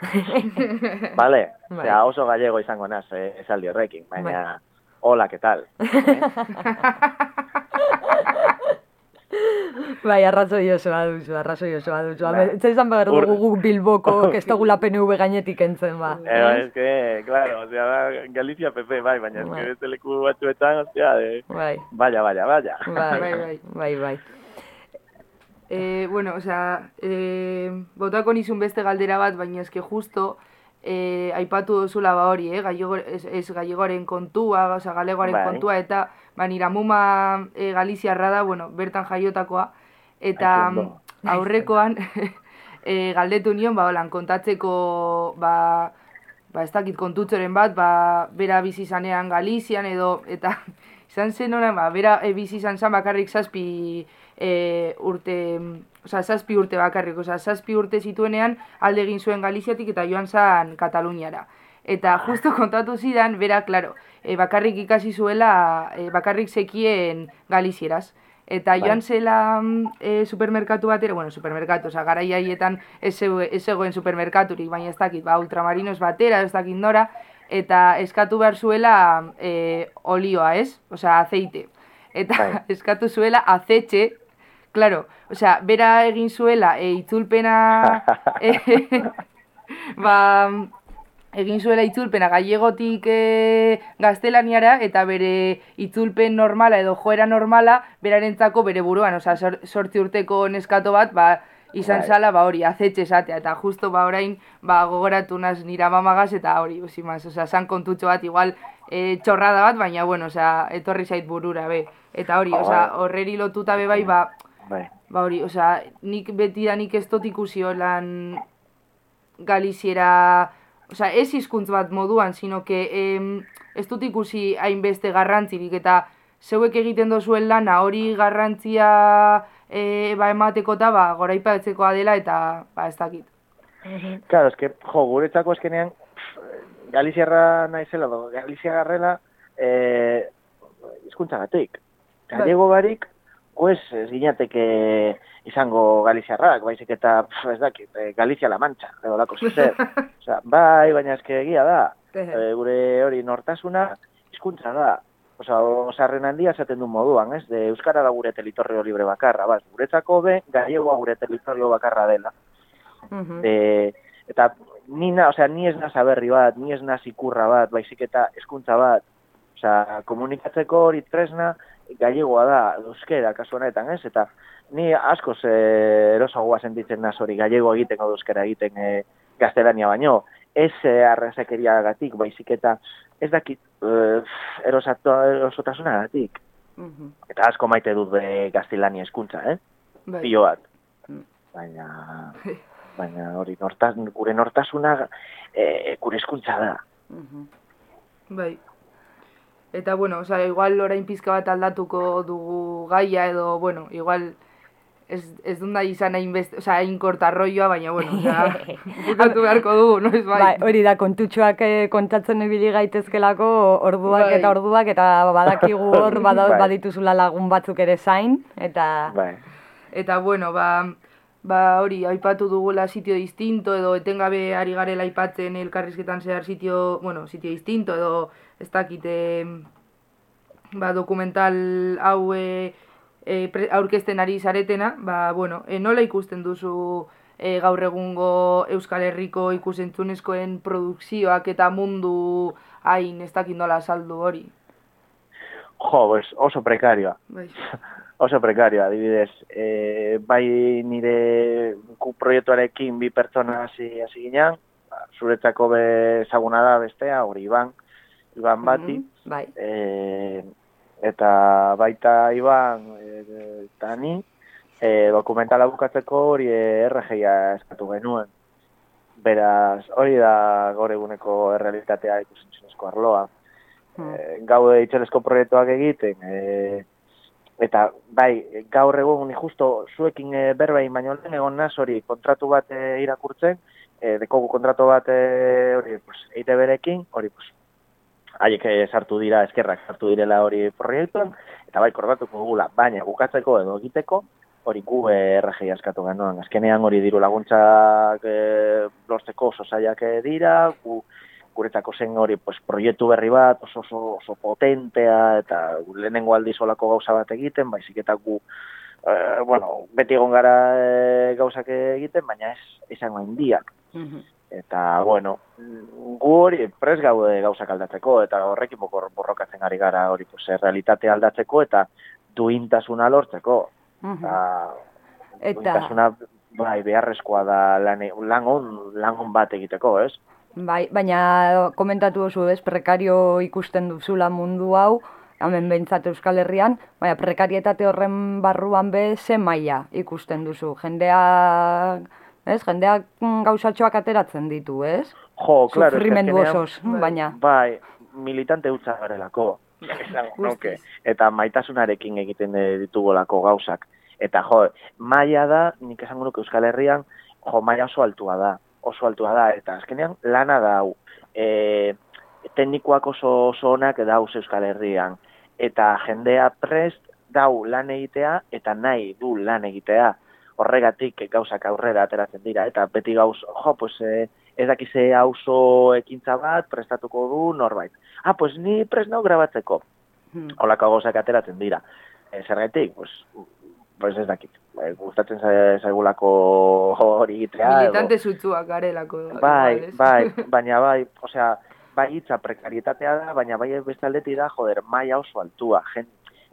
E: [laughs] vale?
C: Bai.
E: Osea, oso gallego izango naz, eh, esaldi horrekin, baina, hola, ¿qué tal? [laughs]
C: Bai, arrazoi osoa duzu, arrazoi osoa duzu.
E: Bai.
C: Ba. izan behar
E: Ur-
C: dugu guk Bilboko, [laughs] ez dugula PNV gainetik entzen, ba.
E: Eh, es que, claro, o sea, Galicia PP, bai, baina
C: Bai.
E: que beste leku batzuetan, ostia, de...
C: Bai.
E: Vaya, vaya, vaya.
C: Bai,
D: Bai, bai.
C: bai, bai.
D: Eh, bueno, osea, eh, botako nizun beste galdera bat, baina eske justo eh, aipatu duzula ba hori, eh, gallego, ez, ez gallegoaren kontua, osea, galegoaren
E: Bai.
D: kontua, eta ba, nira muma eh, galiziarra da, bueno, bertan jaiotakoa, eta aurrekoan [laughs] eh, galdetu nion, ba, holan, kontatzeko, ba, ba, ez dakit kontutzoren bat, ba, bera bizi zanean Galizian edo, eta [laughs] izan zen honan, ba, bera e, bizi izan zen bakarrik zazpi e, urte, osea, zazpi urte bakarrik, osea, zazpi urte zituenean alde egin zuen Galiziatik eta joan zen Kataluniara. Eta justo kontatu zidan, bera, claro, e, bakarrik ikasi zuela, e, bakarrik zekien Galizieraz. Eta
E: Bai.
D: joan zela e, supermerkatu batera, bueno, supermerkatu, oza, ez, zegoe- ez zegoen supermerkaturik, baina ez dakit, ba, ultramarinos batera, ez dakit nora, eta eskatu behar zuela e, olioa, ez? Osea, aceite. Eta
E: Bai. [laughs]
D: eskatu zuela azetxe, claro, osea, bera egin zuela e, itzulpena, [laughs] e, [laughs] ba, egin zuela itzulpena gallegotik e, gaztelaniara eta bere itzulpen normala edo joera normala berarentzako bere buruan, osea, sor, sortzi urteko neskato bat, ba, izan
E: Bai.
D: zala, ba hori, azetxe esatea, eta justo ba orain, ba gogoratu naz nira mamagaz, eta hori, osimaz, osea, san kontutxo bat, igual, e, txorrada bat, baina, bueno, osea, etorri zait burura, be. Eta hori,
E: Ah,
D: osea, horreri lotuta be bai, ba,
E: Bai.
D: ba hori, osea, nik beti da nik ez dut ikusi holan galiziera, osea, ez hizkuntz bat moduan, sino que em, ez dut ikusi hainbeste garrantzirik, eta zeuek egiten dozuen lana hori garrantzia e, ba emateko eta ba, goraipatzekoa dela eta ba ez dakit.
E: Claro, es que, jo, guretzako eskenean, Galiziarra naizela, do, Galizia garrela, eh, izkuntzagatik. Gallego barik, pues, ez ginateke izango Galiziarrak, baizik eta, pff, ez dakit, eh, Galizia la Mancha, edo lako [laughs] zer. Osea, bai, baina eske egia da, eh, gure hori nortasuna, hizkuntza da. Osea, osarren handia esaten du moduan, ez? De Euskara da gure territorio libre bakarra, bat. Guretzako be, gallegoa gure territorio bakarra dela.
C: Mhm.
E: E, eta ni, na, osea, ni ez naz aberri bat, ni ez naz ikurra bat, baizik eta eskuntza bat. Osea, komunikatzeko hori tresna gallegoa da, euskera kasu honetan, ez? Eta ni askoz e, erosagoa sentitzen naz hori gallego egiten edo euskera egiten e, gaztelania baino. Ez e, arrazakeriagatik, baizik eta ez dakit e, erosatu, erosotasunagatik.
C: Mhm.
E: Eta asko maite dut e, gaztelania eskuntza, eh?
D: Bai.
E: Pilo bat. Baina, baina hori, nortas, gure nortasuna e, gure eskuntza da.
C: Mhm.
D: Bai. Eta bueno, osea, igual orain pizka bat aldatuko dugu gaia edo, bueno, igual ez, ez nahi izan hain beste, osea, hain kortarroioa, baina bueno, bukatu [laughs] beharko dugu, no ez bai?
C: Bai, hori da, kontutxoak eh, kontatzen ibili gaitezkelako orduak
D: Bai.
C: eta orduak, eta badakigu hor [laughs] bada,
E: Bai.
C: badituzula lagun batzuk ere zain, eta...
E: Bai.
D: Eta bueno, ba, ba hori, aipatu dugula sitio distinto edo etengabe ari garela aipatzen elkarrizketan zehar sitio, bueno, sitio distinto edo ez dakite ba, dokumental hau e, e, pre, aurkezten ari zaretena, ba, bueno, e, nola ikusten duzu e, gaur egungo Euskal Herriko ikusentzunezkoen produkzioak eta mundu hain ez dakit nola saldu hori?
E: Jo, pues oso prekarioa.
D: Bai. [laughs]
E: oso prekarioa, adibidez. E, bai nire ku proiektuarekin bi pertsona hasi hasi ginean, ba, zuretzako be da bestea, hori Iban, Iban bati.
C: Mhm, bai.
E: E, eta baita Iban e, eta ni, e, dokumentala bukatzeko hori RGia eskatu genuen. Beraz, hori da gaur eguneko errealitatea ikusentzunezko arloa. E, gaude itxelesko proiektuak egiten, e, eta bai, gaur egun justo zuekin e, berbain baino lehen egon naz hori kontratu bat e, irakurtzen, e, dekogu kontratu bat e, hori pues, eite berekin, hori pues, haiek e, sartu dira, eskerrak sartu direla hori proiektuan, eta bai, kordatuko gula, baina bukatzeko edo egiteko, hori gu e, RGI askatu genuen. Azkenean hori diru laguntzak e, lortzeko oso zaiak dira, gu, guretzako zen hori pues, proiektu berri bat, oso, oso, oso potentea, eta lehenengo aldiz olako gauza bat egiten, baizik eta gu, e, bueno, beti egon gara e, gauzak egiten, baina ez izango indiak. Eta, bueno, gu hori pres gaude gauzak aldatzeko, eta horrekin bokor borrokatzen ari gara hori pues, realitatea aldatzeko, eta duintasuna lortzeko. Eta,
C: Eta-
E: duintasuna bai, beharrezkoa da lan, lan, on, lan on bat egiteko, ez?
C: Bai, baina komentatu duzu, ez, prekario ikusten duzula mundu hau, hemen behintzat Euskal Herrian, baina prekarietate horren barruan be ze maila ikusten duzu. Jendea, ez, jendeak mm, gauzatxoak ateratzen ditu, ez?
E: Jo, que
C: Sufrimendu osoz, baina.
E: Bai, militante utza garelako. [laughs] nuke. Eta maitasunarekin egiten ditugolako gauzak. Eta jo, maila da, nik esango nuke Euskal Herrian, jo, maila oso altua da. Oso altua da. Eta azkenean lana da hau. E, teknikoak oso, oso onak dauz Euskal Herrian. Eta jendea prest dau lan egitea eta nahi du lan egitea. Horregatik gauzak aurrera ateratzen dira. Eta beti gauz, jo, pues, eh, ez dakize auzo ekintza bat prestatuko du norbait. Ah, pues ni prest nau grabatzeko.
C: Hmm.
E: Holako gauzak ateratzen dira. E, zergaitik, pues, pues ez dakit. E, gustatzen za- zaigulako hori egitea.
D: Militante zutzuak garelako.
E: Bai, bai, [laughs] baina bai, osea, bai hitza prekarietatea da, baina bai beste aldetik da, joder, maila oso altua. Jen,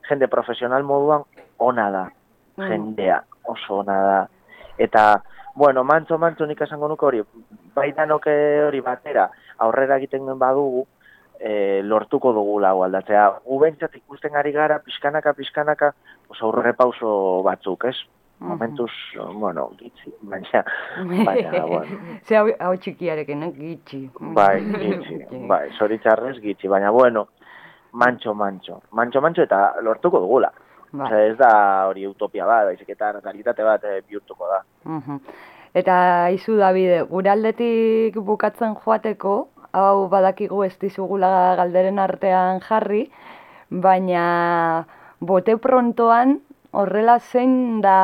E: jende profesional moduan ona da.
C: Mm.
E: Jendea oso ona da. Eta, bueno, mantzo, mantzo nik esango nuke hori, bai danok hori batera, aurrera egiten badugu, e, lortuko dugu lau aldatzea. Gu behintzat ikusten ari gara, pixkanaka, pixkanaka, pues aurre pauso batzuk, ez? Momentuz, bueno, gitzi, baina, baina, [laughs] bueno.
C: Ze hau, hau txikiarekin, eh? gitxi.
E: Bai, gitxi, [laughs] bai, zoritxarrez gitxi, baina bueno, mantxo, mantxo, mantxo, mantxo eta lortuko dugula.
C: Bai.
E: Ez da hori utopia bat, baizik eta realitate bat eh, bihurtuko da.
C: Mhm. Eta izu Davide, gure aldetik bukatzen joateko, hau badakigu ez dizugula galderen artean jarri, baina bote prontoan horrela zein da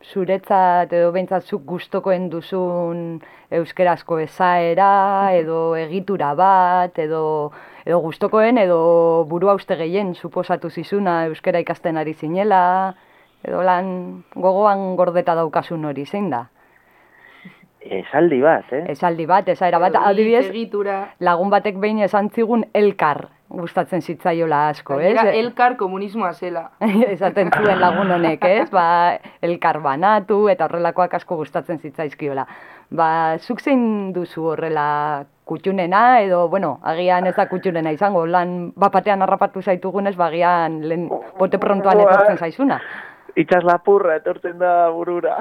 C: zuretzat edo behintzat zuk gustokoen duzun euskerazko ezaera edo egitura bat edo edo gustokoen edo burua uste gehien suposatu zizuna euskera ikasten ari zinela edo lan gogoan gordeta daukasun hori zein da?
E: Esaldi bat, eh?
C: Esaldi bat, esaera bat, adibidez,
D: egitura.
C: lagun batek behin esan zigun elkar gustatzen zitzaiola asko, ez?
D: Gainera, elkar komunismoa zela. [laughs]
C: Esaten zuen lagun honek, ez? Ba, elkar banatu eta horrelakoak asko gustatzen zitzaizkiola. Ba, zuk zein duzu horrela kutxunena edo, bueno, agian ez da kutxunena izango, lan bapatean harrapatu zaitugunez, ba, agian lehen bote prontoan etortzen zaizuna.
E: Itxas lapurra etortzen da burura.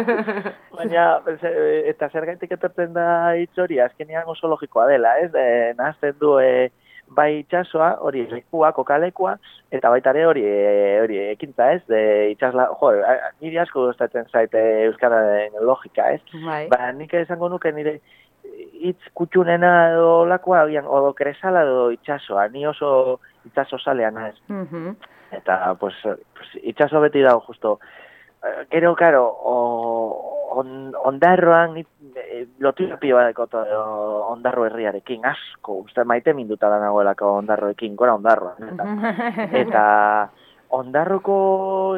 E: [laughs] Baina, ze- eta zergaitik etortzen da hitz hori, azkenean oso logikoa dela, ez? E, nahazten du e, bai itxasoa, hori lekua, kokalekua, eta baita ere hori, e, hori ekintza, ez? E, itxasla, jo, niri asko gustatzen zaite euskararen logika, ez?
C: Bai.
E: Ba, nik esango nuke nire hitz kutxunena edo lakoa, agian, odo kresala edo itxasoa, ni oso itxaso salea naiz.
C: Mhm.
E: Eta, pues, pues itxaso beti dago justo gero, karo, o, on, ondarroan, eh, lotura pilo bat dekot eh, ondarro herriarekin, asko, uste maite minduta da nagoelako ondarroekin, gora ondarroan, eta, [laughs] eta ondarroko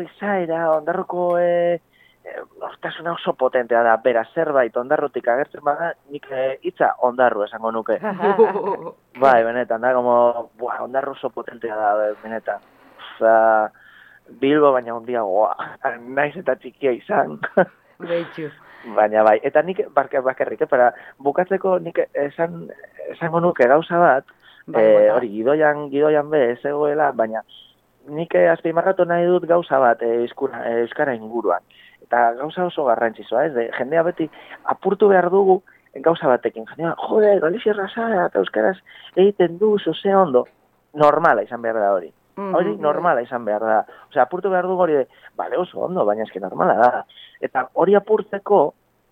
E: izaera, ondarroko e, e, nortasuna oso potentea da, bera zerbait ondarrotik agertzen bada, nik eh, hitza ondarro esango nuke. [laughs] bai, benetan, da, como, buah, ondarro oso potentea da, be- benetan. Oza, Bilbo baina ondiagoa, naiz eta txikia izan. [laughs]
C: Beitxu.
E: Baina bai, eta nik barka, bakarrik, eh, para bukatzeko nik esan, esango nuke gauza bat,
C: Bai,
E: eh, hori gidoian, gidoian be, ez egoela, baina nik eh, azpimarratu nahi dut gauza bat eh, euskura, eh, euskara inguruan. Eta gauza oso garrantzitsua, ez, de, jendea beti apurtu behar dugu gauza batekin. Jendea, jode, galizierra zara, eta euskaraz egiten du, ze ondo, normala izan behar da hori. Hori normala izan behar da. Osea, apurtu behar dugu hori bale oso ondo, baina eski normala da. Eta hori apurtzeko,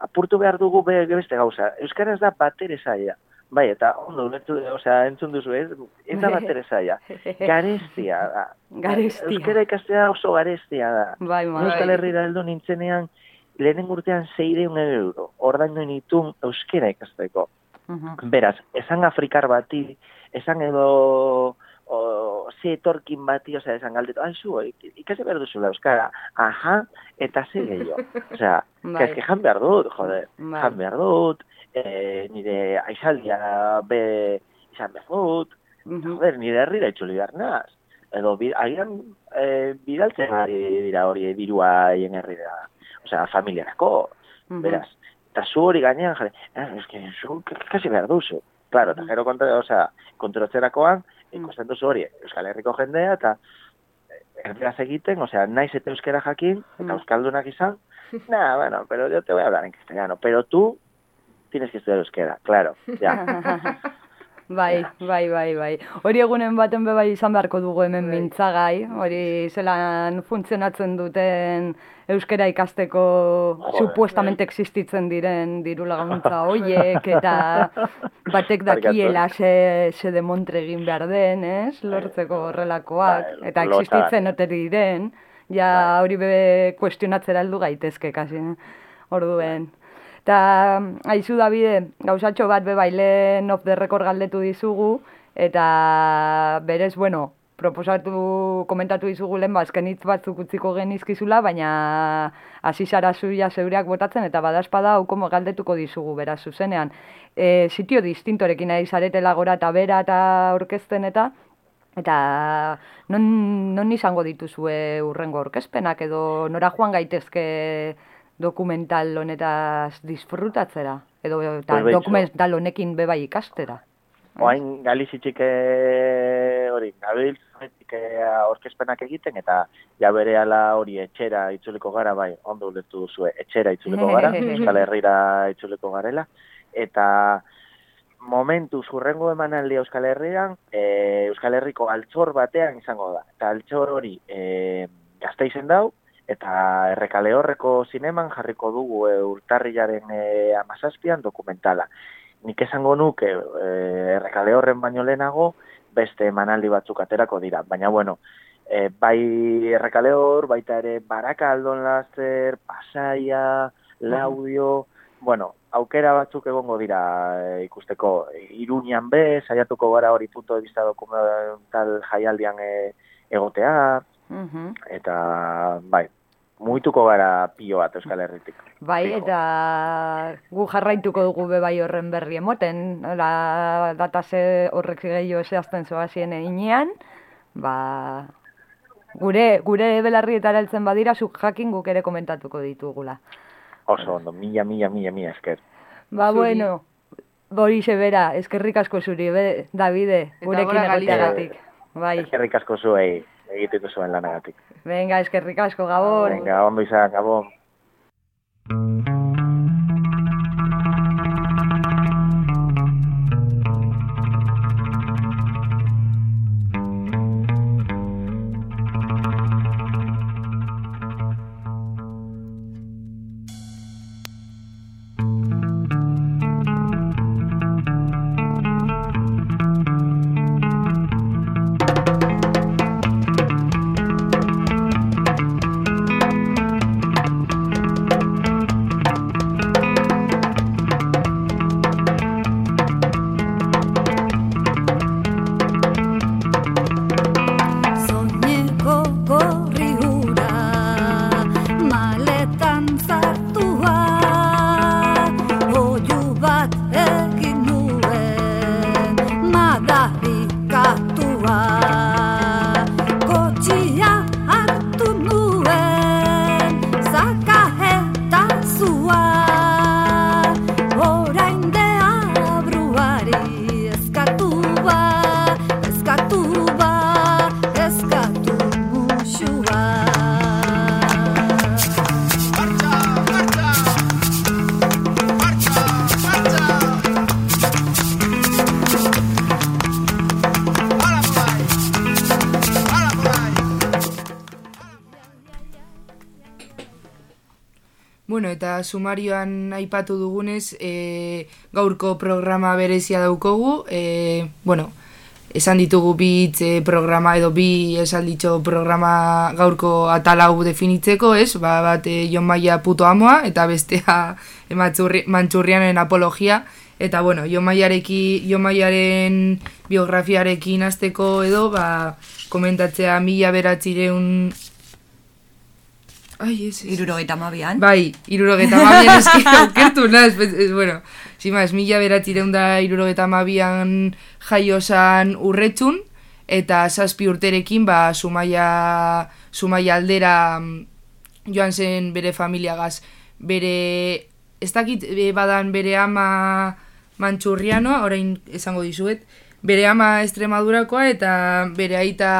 E: apurtu behar dugu be, beste gauza. Euskaraz da batere zaila. Bai, eta ondo, ulertu, osea, entzun duzu, ez? Da batere zaila. [laughs] Garestia da.
C: Garestia.
E: Euskara ikastea oso garestia da.
C: Bai, bai.
E: Euskal Herrira heldu nintzenean, lehenen urtean zeireun euro. Ordaindu nitun euskera ikasteko. Beraz, esan afrikar bati, esan edo o, ze etorkin bati, osea, esan galdetu, ai, zu, ik- ikasi behar duzula euskara, aha, eta ze gehiago. Osea, [laughs]
C: Bai.
E: que jan behar dut, jode,
C: Bai.
E: jan behar dut, e, nire aizaldia be izan behar dut, joder, nire herrira itzuli behar naz. Edo, agian, e, bidaltzen ari dira hori dirua hien herrira, osea, familiarako, beraz. Eta zu hori gainean, jare, eh, eske, zu kasi behar duzu. Claro, eta gero kontra, osea, kontrotzerakoan, ikusten duzu hori, Euskal Herriko jendea, eta erderaz egiten, osea, naiz eta euskera jakin, eta euskaldunak izan, [laughs] nah, bueno, pero yo te voy a hablar en castellano, pero tú tienes que estudiar euskera, claro, ya. [laughs]
C: Bai, bai, bai, bai. Hori egunen baten be bai izan beharko dugu hemen mintzagai, hori zelan funtzionatzen duten euskera ikasteko supuestamente existitzen diren diru laguntza [laughs] hoiek eta batek dakiela se, se demontre egin behar den, ez? Lortzeko horrelakoak,
E: Bai,
C: eta
E: lotak.
C: existitzen ote diren, ja hori be kuestionatzera heldu gaitezke kasi. Orduen. Eta, haizu Davide, gauzatxo bat be bailen off the record galdetu dizugu, eta berez, bueno, proposatu, komentatu dizugu lehen, ba, azken hitz batzuk utziko genizkizula, baina hasi zara zuia zeureak botatzen, eta badazpada hau komo galdetuko dizugu, beraz, zuzenean. E, sitio distintorekin ari zaretela gora eta bera eta orkesten eta, eta non, non izango dituzue urrengo orkezpenak, edo nora joan gaitezke dokumental honetaz disfrutatzera, edo eta
E: Pues beitzu.
C: dokumental honekin bebai ikastera.
E: Oain galizitxik eh, hori, gabil, eh, orkespenak egiten, eta ja berehala hori etxera itzuliko gara, bai, ondo ulertu duzue, etxera itzuliko gara, [laughs] Euskal Herrira itzuliko garela, eta momentuz hurrengo emanaldi Euskal Herrian, e, Euskal Herriko altzor batean izango da. Eta altzor hori e, gazteizen dau, eta errekale horreko zineman jarriko dugu e, urtarrilaren e, amazazpian dokumentala. Nik esango nuke e, errekale horren baino lehenago, beste emanaldi batzuk aterako dira. Baina bueno, e, bai errekale hor, baita ere baraka aldon lazer, pasaia, laudio, bueno, aukera batzuk egongo dira e, ikusteko Iruñan be, saiatuko gara hori punto de vista dokumental jaialdian e, egotea,
C: Mhm.
E: eta bai, muituko gara pilo bat Euskal Herritik.
C: Bai, eta gu jarraituko dugu be bai horren berri emoten, la datase horrek gehiago zehazten zoazien eginean, ba, gure, gure belarrietara heltzen badira, zuk jakin guk ere komentatuko ditugula.
E: Oso ondo, mila, mila, mila, mila esker.
C: Ba,
D: Zuri.
C: bueno, hori bera, eskerrik asko zuri, be, Davide, gurekin egoteagatik. Bai,
E: Eskerrik asko zuei egiten zuen lanagatik.
C: venga, eskerrik asko, Gabon.
E: Venga, ondo izan, gabon.
D: Sumarioan aipatu dugunez, e, gaurko programa berezia daukogu, e, bueno, esan ditugu bi hitz programa edo bi esalditxo programa gaurko atalau definitzeko, ez? Ba, bat e, Jon Maia puto amoa eta bestea e, mantxurrianen apologia. Eta bueno, Jon Maiaren biografiarekin azteko edo, ba, komentatzea mila beratzireun Ai, [laughs] ez, ez.
C: Irurogeita mabian.
D: Bai, irurogeita mabian, ez okertu, na, ez, ez, bueno. Zima, ez mila beratzireun da irurogeita mabian jaiosan urretxun, eta zazpi urterekin, ba, sumaia, sumaia aldera mm, joan zen bere familiagaz. Bere, ez dakit badan bere ama mantxurrianoa, orain esango dizuet, bere ama estremadurakoa eta bere aita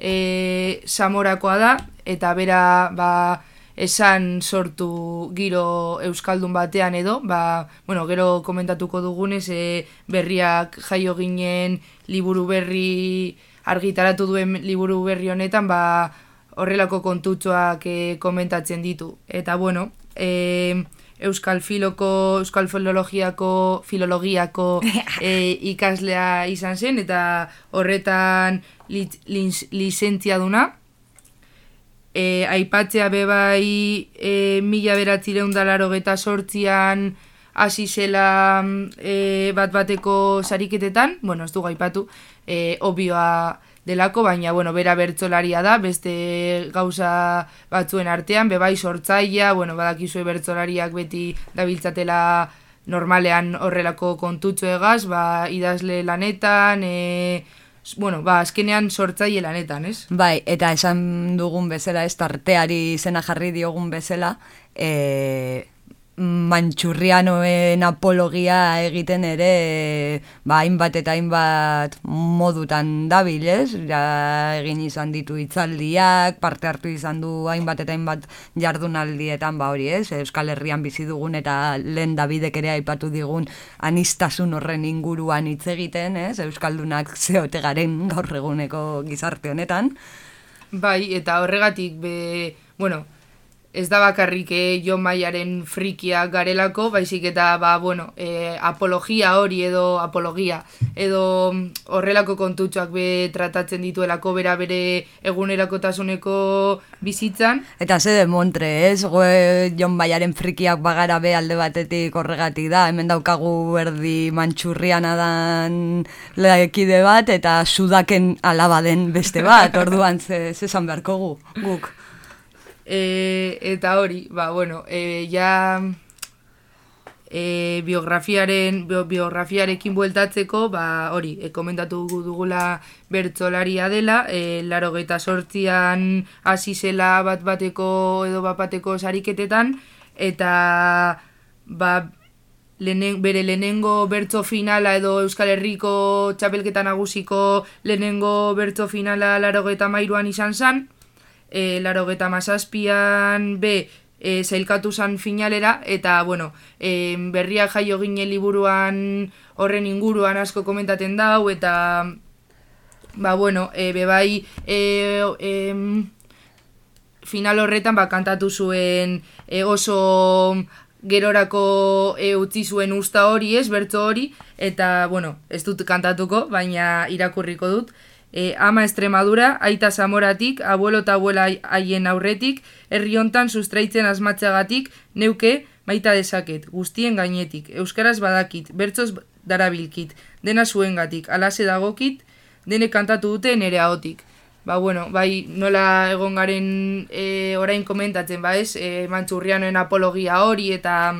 D: e, samorakoa da, eta bera ba, esan sortu giro euskaldun batean edo, ba, bueno, gero komentatuko dugunez e, berriak jaio ginen liburu berri argitaratu duen liburu berri honetan, ba, horrelako kontutxoak e, komentatzen ditu. Eta bueno, e, Euskal Filoko, Euskal Filologiako, Filologiako [laughs] e, ikaslea izan zen, eta horretan lizentzia duna. E, aipatzea bebai e, mila beratzireun dalaro geta sortzian hasi zela e, bat bateko sariketetan, bueno, ez du gaipatu, e, obioa delako, baina, bueno, bera bertzolaria da, beste gauza batzuen artean, bebai sortzaia, bueno, badakizue bertzolariak beti dabiltzatela normalean horrelako kontutxo egaz, ba, idazle lanetan, e, bueno, ba, azkenean sortzaile lanetan, ez?
C: Bai, eta esan dugun bezala, ez tarteari zena jarri diogun bezala, e, mantxurrianoen apologia egiten ere ba, hainbat eta hainbat modutan dabil, ez? Ja, egin izan ditu itzaldiak, parte hartu izan du hainbat eta hainbat jardunaldietan, ba hori, ez? Euskal Herrian bizi dugun eta lehen Davidek ere aipatu digun anistasun horren inguruan hitz egiten, ez? Euskaldunak zeote garen gaur eguneko gizarte honetan.
D: Bai, eta horregatik be, bueno, ez da bakarrik eh, Jon Maiaren frikia garelako, baizik eta ba, bueno, eh, apologia hori edo apologia edo mm, horrelako kontutxoak be tratatzen dituelako bera bere egunerakotasuneko bizitzan.
C: Eta ze de montre, ez? Gue Jon Maiaren frikiak bagara be alde batetik horregatik da, hemen daukagu erdi mantxurrian adan lekide bat eta sudaken alaba den beste bat, [laughs] orduan ze, ze beharko gu, guk.
D: E, eta hori, ba, bueno, e, ja e, biografiaren, biografiarekin bueltatzeko, ba, hori, e, komentatu dugula bertzolaria dela, e, laro geta sortzian hasi zela bat bateko edo bat bateko sariketetan, eta ba, lenen, bere lehenengo bertzo finala edo Euskal Herriko txapelketa nagusiko lehenengo bertzo finala laro geta mairuan izan zan, e, laro geta mazazpian be e, zailkatu zan finalera, eta bueno, e, berria jaio gine liburuan horren inguruan asko komentaten dau, eta ba bueno, e, bebai e, e, final horretan ba, kantatu zuen e, oso gerorako e, utzi zuen usta hori ez, bertzo hori, eta bueno, ez dut kantatuko, baina irakurriko dut, e, ama Estremadura, aita Zamoratik, abuelo eta abuela haien aurretik, herri hontan sustraitzen asmatzeagatik, neuke, maita dezaket, guztien gainetik, euskaraz badakit, bertzoz darabilkit, dena zuengatik, alase dagokit, dene kantatu dute nere ahotik. Ba, bueno, bai, nola egon garen e, orain komentatzen, ba ez, e, mantxurrianoen apologia hori eta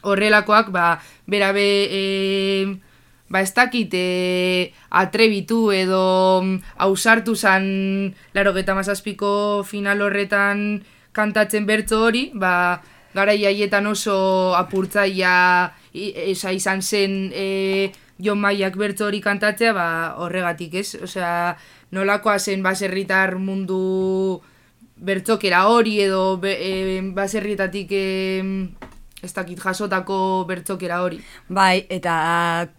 D: horrelakoak, ba, berabe... E, ba ez dakit e, atrebitu edo mm, ausartu zan laro geta mazazpiko final horretan kantatzen bertzo hori, ba gara iaietan oso apurtzaia esa izan zen e, Jon Maiak bertzo hori kantatzea, ba horregatik ez, osea nolakoa zen baserritar mundu bertzokera hori edo be, e, baserrietatik e, ez dakit jasotako bertzokera hori.
C: Bai, eta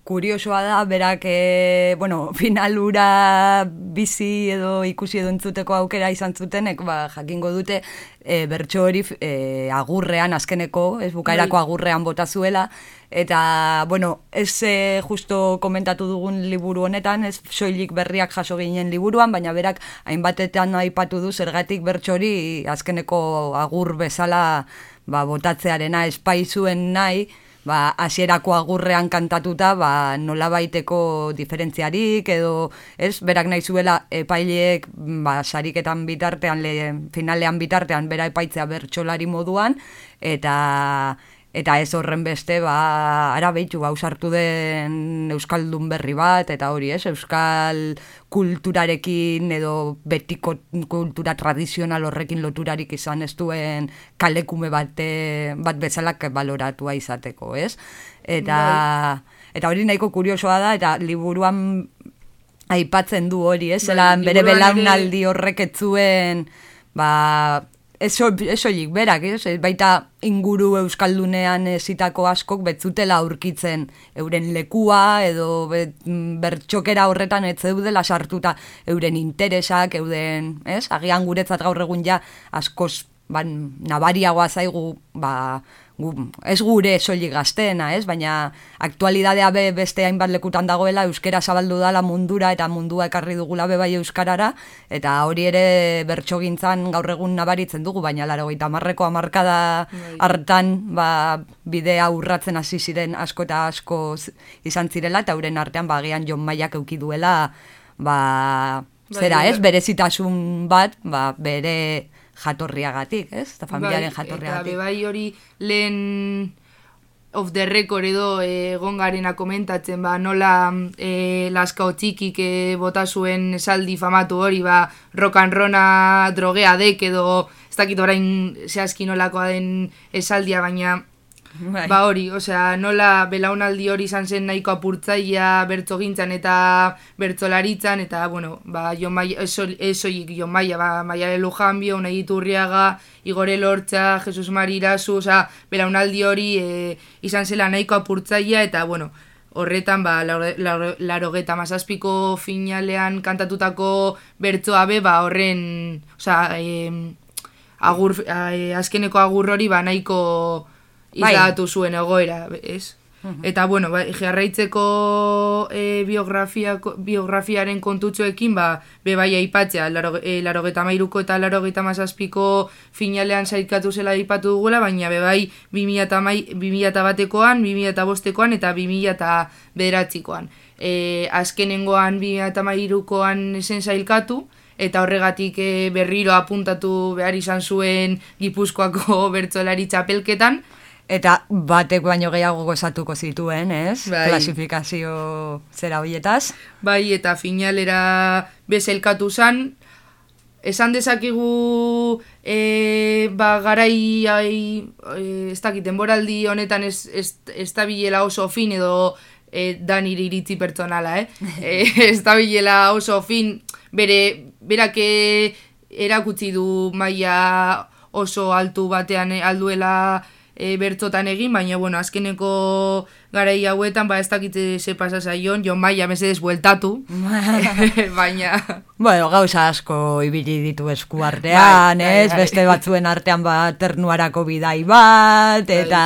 C: kuriosoa da, berak, e, bueno, finalura bizi edo ikusi edo entzuteko aukera izan zutenek, ba, jakingo dute, e, bertso hori e, agurrean, azkeneko, ez bukaerako
D: Bai.
C: agurrean bota zuela, eta, bueno, ez e, justo komentatu dugun liburu honetan, ez soilik berriak jaso ginen liburuan, baina berak hainbatetan aipatu du zergatik bertso hori azkeneko agur bezala ba, botatzearena espaizuen nahi, ba, hasierako agurrean kantatuta, ba, nola baiteko diferentziarik, edo, ez, berak nahi zuela epaileek, ba, sariketan bitartean, le, finalean bitartean, bera epaitzea bertsolari moduan, eta eta ez horren beste, ba, ara behitu, ba, usartu den Euskaldun berri bat, eta hori, ez, Euskal kulturarekin edo betiko kultura tradizional horrekin loturarik izan ez duen kalekume bate, bat bezalak baloratua izateko, ez? Eta, eta hori nahiko kuriosoa da, eta liburuan aipatzen du hori, ez?
D: Bai,
C: Zelan bere belaunaldi horrek ez zuen, ba, eso, esolik berak, ez? baita inguru euskaldunean ezitako askok betzutela aurkitzen euren lekua edo bet, bertxokera horretan ez zeudela sartuta euren interesak, euden, ez? Agian guretzat gaur egun ja askoz ban, nabariagoa zaigu, ba, gu, ez gure soilik gazteena, ez? Baina aktualidadea be beste hainbat lekutan dagoela, euskera zabaldu dala mundura eta mundua ekarri dugula be bai euskarara, eta hori ere bertsogintzan gaur egun nabaritzen dugu, baina laro gaita marreko amarkada hartan, ba, bidea urratzen hasi ziren asko eta asko izan zirela, eta euren artean bagian Jon Maiak euki duela, ba,
D: Bai,
C: zera,
D: bai.
C: ez, berezitasun bat, ba, bere jatorriagatik, ez? Eta familiaren
D: Bai,
C: jatorriagatik.
D: Eta bebai hori lehen of the record edo eh, egon garena komentatzen, ba, nola e, laskao txikik e, bota zuen esaldi famatu hori, ba, rokan rona drogea dek edo ez dakit orain zehazki nolakoa den esaldia, baina [laughs]
C: Bai.
D: Ba hori, osea, nola belaunaldi hori izan zen nahiko apurtzaia bertzogintzan eta bertzolaritzan, eta, bueno, ba, Jon Maia, esoik Jon Maia, ba, Maiale Lujanbio, Unai Iturriaga, Igore Lortza, Jesus Mari osea, belaunaldi hori e, izan zela nahiko apurtzaia, eta, bueno, horretan, ba, larogeta mazazpiko finalean kantatutako bertzoa be, ba, horren, osea, em, agur, eh, azkeneko agur hori, ba, nahiko. Izatu zuen egoera, ez? Eta, bueno, ba, jarraitzeko e, biografiako, biografiaren kontutxoekin, ba, be bai aipatzea, laro, e, larogeta mairuko eta larogeta mazazpiko finalean zaikatu zela aipatu dugula, baina be bai 2000 batekoan, 2000 bostekoan eta 2000 bederatzikoan. E, azkenengoan 2000 mairukoan esen zailkatu, eta horregatik e, berriro apuntatu behar izan zuen Gipuzkoako [laughs] bertzolari txapelketan,
C: Eta batek baino gehiago gozatuko zituen, ez?
D: Bai.
C: Klasifikazio zera hoietaz.
D: Bai, eta finalera bezelkatu zan, esan dezakigu e, ba, garai ai, e, ez dakit, denboraldi honetan ez, ez, ez da bilela oso fin edo e, da nire iritzi pertsonala, eh? [laughs] e, ez da bilela oso fin, bere, berak e, erakutsi du maila oso altu batean e, alduela e, bertzotan egin, baina, bueno, azkeneko garai hauetan, ba, ez dakit ze pasa zaion, Jon Maia mesedez bueltatu, [laughs] [laughs] baina...
C: Bueno, gauza asko ibili ditu esku artean,
D: Bai, bai,
C: ez?
D: bai.
C: Beste batzuen artean ba ternuarako bidai bat, eta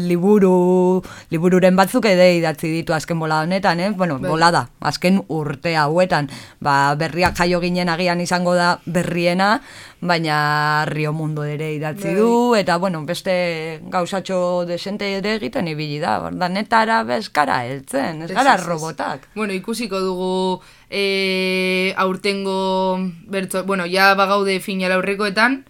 C: liburu, libururen batzuk ere idatzi ditu azken bola honetan, eh? Bueno,
D: Bai.
C: bolada, azken urte hauetan, ba, berriak jaio ginen agian izango da berriena, baina Rio Mundo ere idatzi
D: Bai.
C: du, eta bueno, beste gauzatxo desente ere egiten ibili da, danetara bezkara heltzen, ez gara robotak.
D: Bueno, ikusiko dugu e, aurtengo bertso, bueno, ja bagaude final aurrekoetan,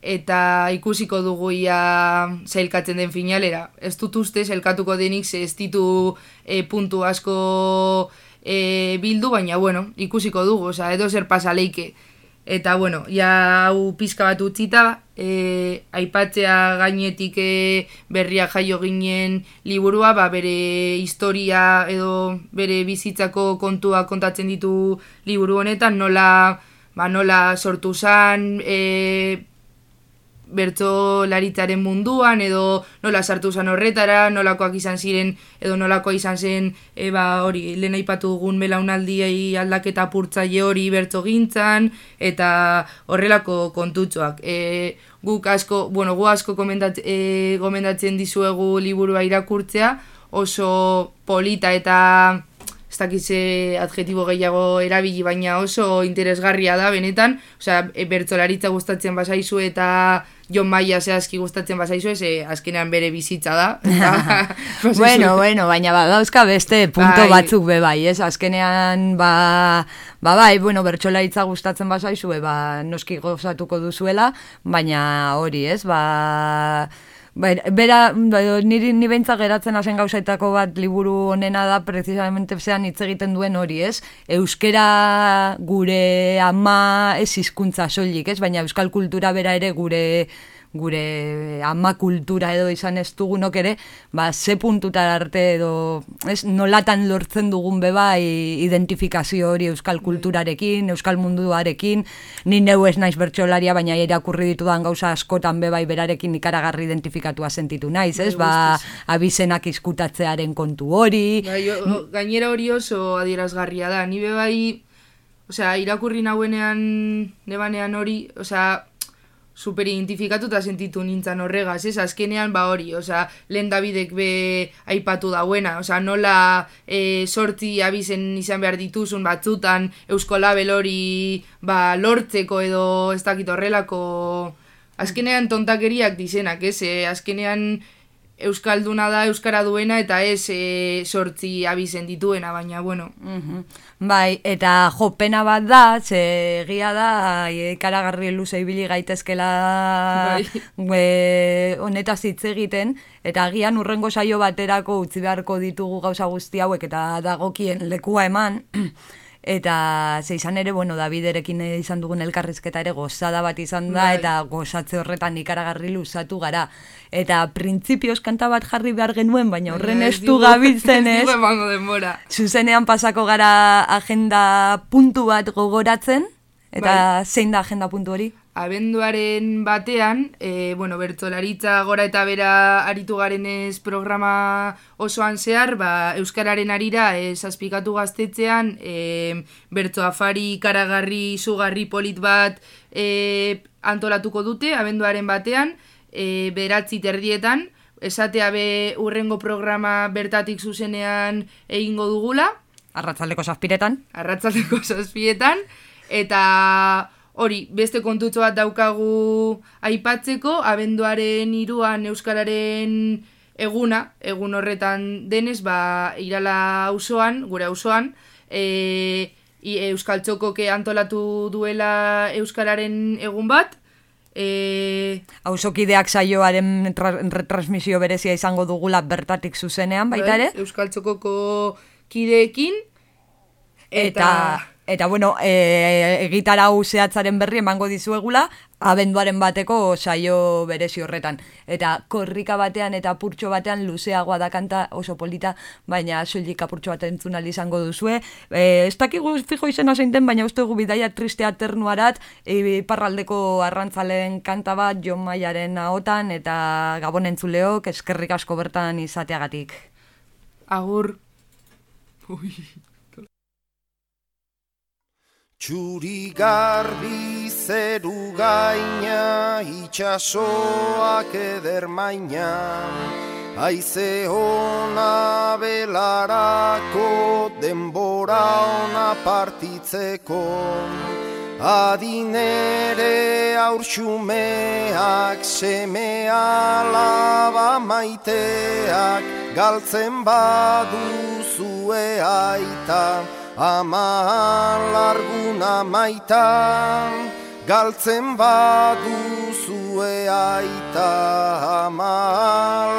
D: eta ikusiko dugu ia zailkatzen den finalera. Ez dut uste zailkatuko denik ze ez ditu e, puntu asko e, bildu, baina bueno, ikusiko dugu, osea, edo zer pasa leike. Eta bueno, ja hau pizka bat utzita, e, aipatzea gainetik e, berriak jaio ginen liburua, ba, bere historia edo bere bizitzako kontua kontatzen ditu liburu honetan, nola, ba, nola sortu zan, e, bertso laritzaren munduan, edo nola sartu zen horretara, nolakoak izan ziren, edo nolakoa izan zen, e, ba, hori, lehen aipatu dugun belaunaldiei aldaketa purtzaile hori bertso gintzan, eta horrelako kontutxoak. E, guk asko, bueno, gu asko komendat, e, gomendatzen dizuegu liburua irakurtzea, oso polita eta ez dakize adjetibo gehiago erabili baina oso interesgarria da benetan, osea, e, bertzolaritza gustatzen basaizu eta Jon Maia zehazki gustatzen basaizu, ez azkenean bere bizitza da. [laughs]
C: bueno, bueno, baina ba, dauzka beste punto bai. batzuk be bai, ez? Azkenean, ba, ba bai, bueno, bertsolaritza gustatzen basaizu, ba, noski gozatuko duzuela, baina hori, ez? Ba, bera, bai, niri ni beintza geratzen hasen gauzaitako bat liburu honena da precisamente zean hitz egiten duen hori, ez? Euskera gure ama ez hizkuntza soilik, ez? Baina euskal kultura bera ere gure gure ama kultura edo izan ez dugunok ere, ba, ze puntutar arte edo, ez, nolatan lortzen dugun beba identifikazio hori euskal bai. kulturarekin, euskal munduarekin, ni neu ez naiz bertxolaria, baina irakurri ditudan gauza askotan bebai berarekin ikaragarri identifikatua sentitu naiz, ez, bai, ba, abizenak izkutatzearen kontu hori.
D: Bai, gainera hori oso adierazgarria da, ni bebai, osea, irakurri nauenean, nebanean hori, osea, super identifikatuta sentitu nintzen horregaz, ez, azkenean ba hori, osea, lehen Davidek be aipatu dauena, osea, nola e, sortzi abizen izan behar dituzun batzutan Eusko Label hori ba, lortzeko edo ez dakit horrelako azkenean tontakeriak dizenak, ez, e, azkenean Euskalduna da Euskara duena eta ez e, sortzi abizen dituena, baina bueno.
C: Mm Bai, eta jo, pena bat da, ze egia da, karagarri luze ibili gaitezkela bai. [laughs] honetaz hitz egiten, eta agian urrengo saio baterako utzi beharko ditugu gauza guzti hauek eta dagokien lekua eman, [clears throat] eta ze izan ere, bueno, Daviderekin izan dugun elkarrizketa ere gozada bat izan da, bai. eta gozatze horretan ikaragarri luzatu gara. Eta printzipioz kanta bat jarri behar genuen, baina horren ez du gabiltzen [laughs] ez. Zuzenean pasako gara agenda puntu bat gogoratzen, eta bai. zein da agenda puntu hori?
D: Abenduaren batean, e, bueno, bertzolaritza gora eta bera aritu garenez programa osoan zehar, ba, Euskararen arira e, zazpikatu gaztetzean, e, bertzo afari, karagarri, sugarri polit bat e, antolatuko dute, abenduaren batean, e, beratzi terdietan, esatea be urrengo programa bertatik zuzenean egingo dugula.
C: Arratzaldeko zazpiretan.
D: Arratzaldeko [laughs] zazpiretan, eta hori, beste kontutxo bat daukagu aipatzeko, abenduaren iruan Euskararen eguna, egun horretan denez, ba, irala auzoan, gure auzoan, e, Euskal Txokoke antolatu duela Euskararen egun bat,
C: E... Auzokideak saioaren retransmisio berezia izango dugula bertatik zuzenean baita ere.
D: Bai, Euskal Txokoko kideekin.
C: eta Eta bueno, e, egitara zehatzaren berri emango dizuegula, abenduaren bateko saio berezi horretan. Eta korrika batean eta purtxo batean luzeagoa da kanta oso polita, baina soilik apurtxo bat entzun izango duzue. E, ez dakigu fijo izena zeinten, baina uste gu bidaia triste aternuarat, e, parraldeko arrantzalen kanta bat, John Maiaren ahotan, eta gabon entzuleok, eskerrik asko bertan izateagatik.
D: Agur. Ui.
A: Txuri garbi zeru gaina, itxasoak eder maina, Aize hona belarako, denbora ona partitzeko, Adinere aurxumeak, seme alaba maiteak, Galtzen baduzue aita, ama larguna maita galtzen badu zue aita. Ama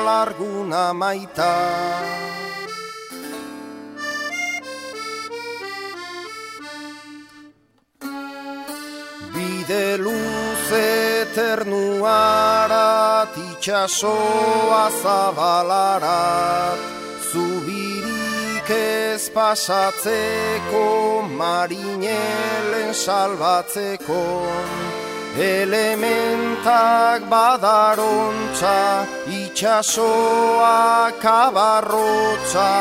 A: larguna maita bide luze ternuarat itxasoa zabalarat zubirik ez pasatzeko marinelen salbatzeko. Elementak badarontza, itxasoa kabarrotza,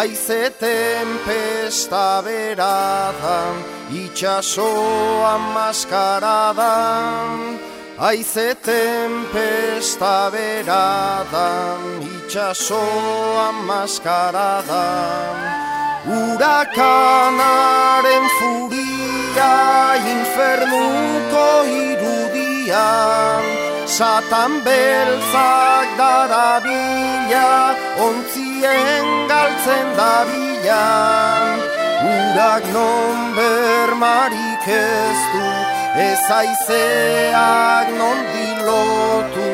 A: aize tempesta beradan, itxasoa maskaradan, aize tempesta beradan, itxasoa maskaradan, urakanaren furia infernuko irudian, Satan beltzak darabila, ontzien galtzen dabilan. Urak non bermarik ez du, ez aizeak non dilotu,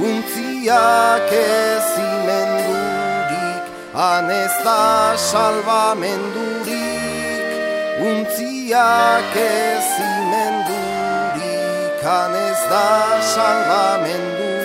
A: untziak ez imendurik, han ez da salvamendurik, untziak ez imendurik, han ez da salvamendurik.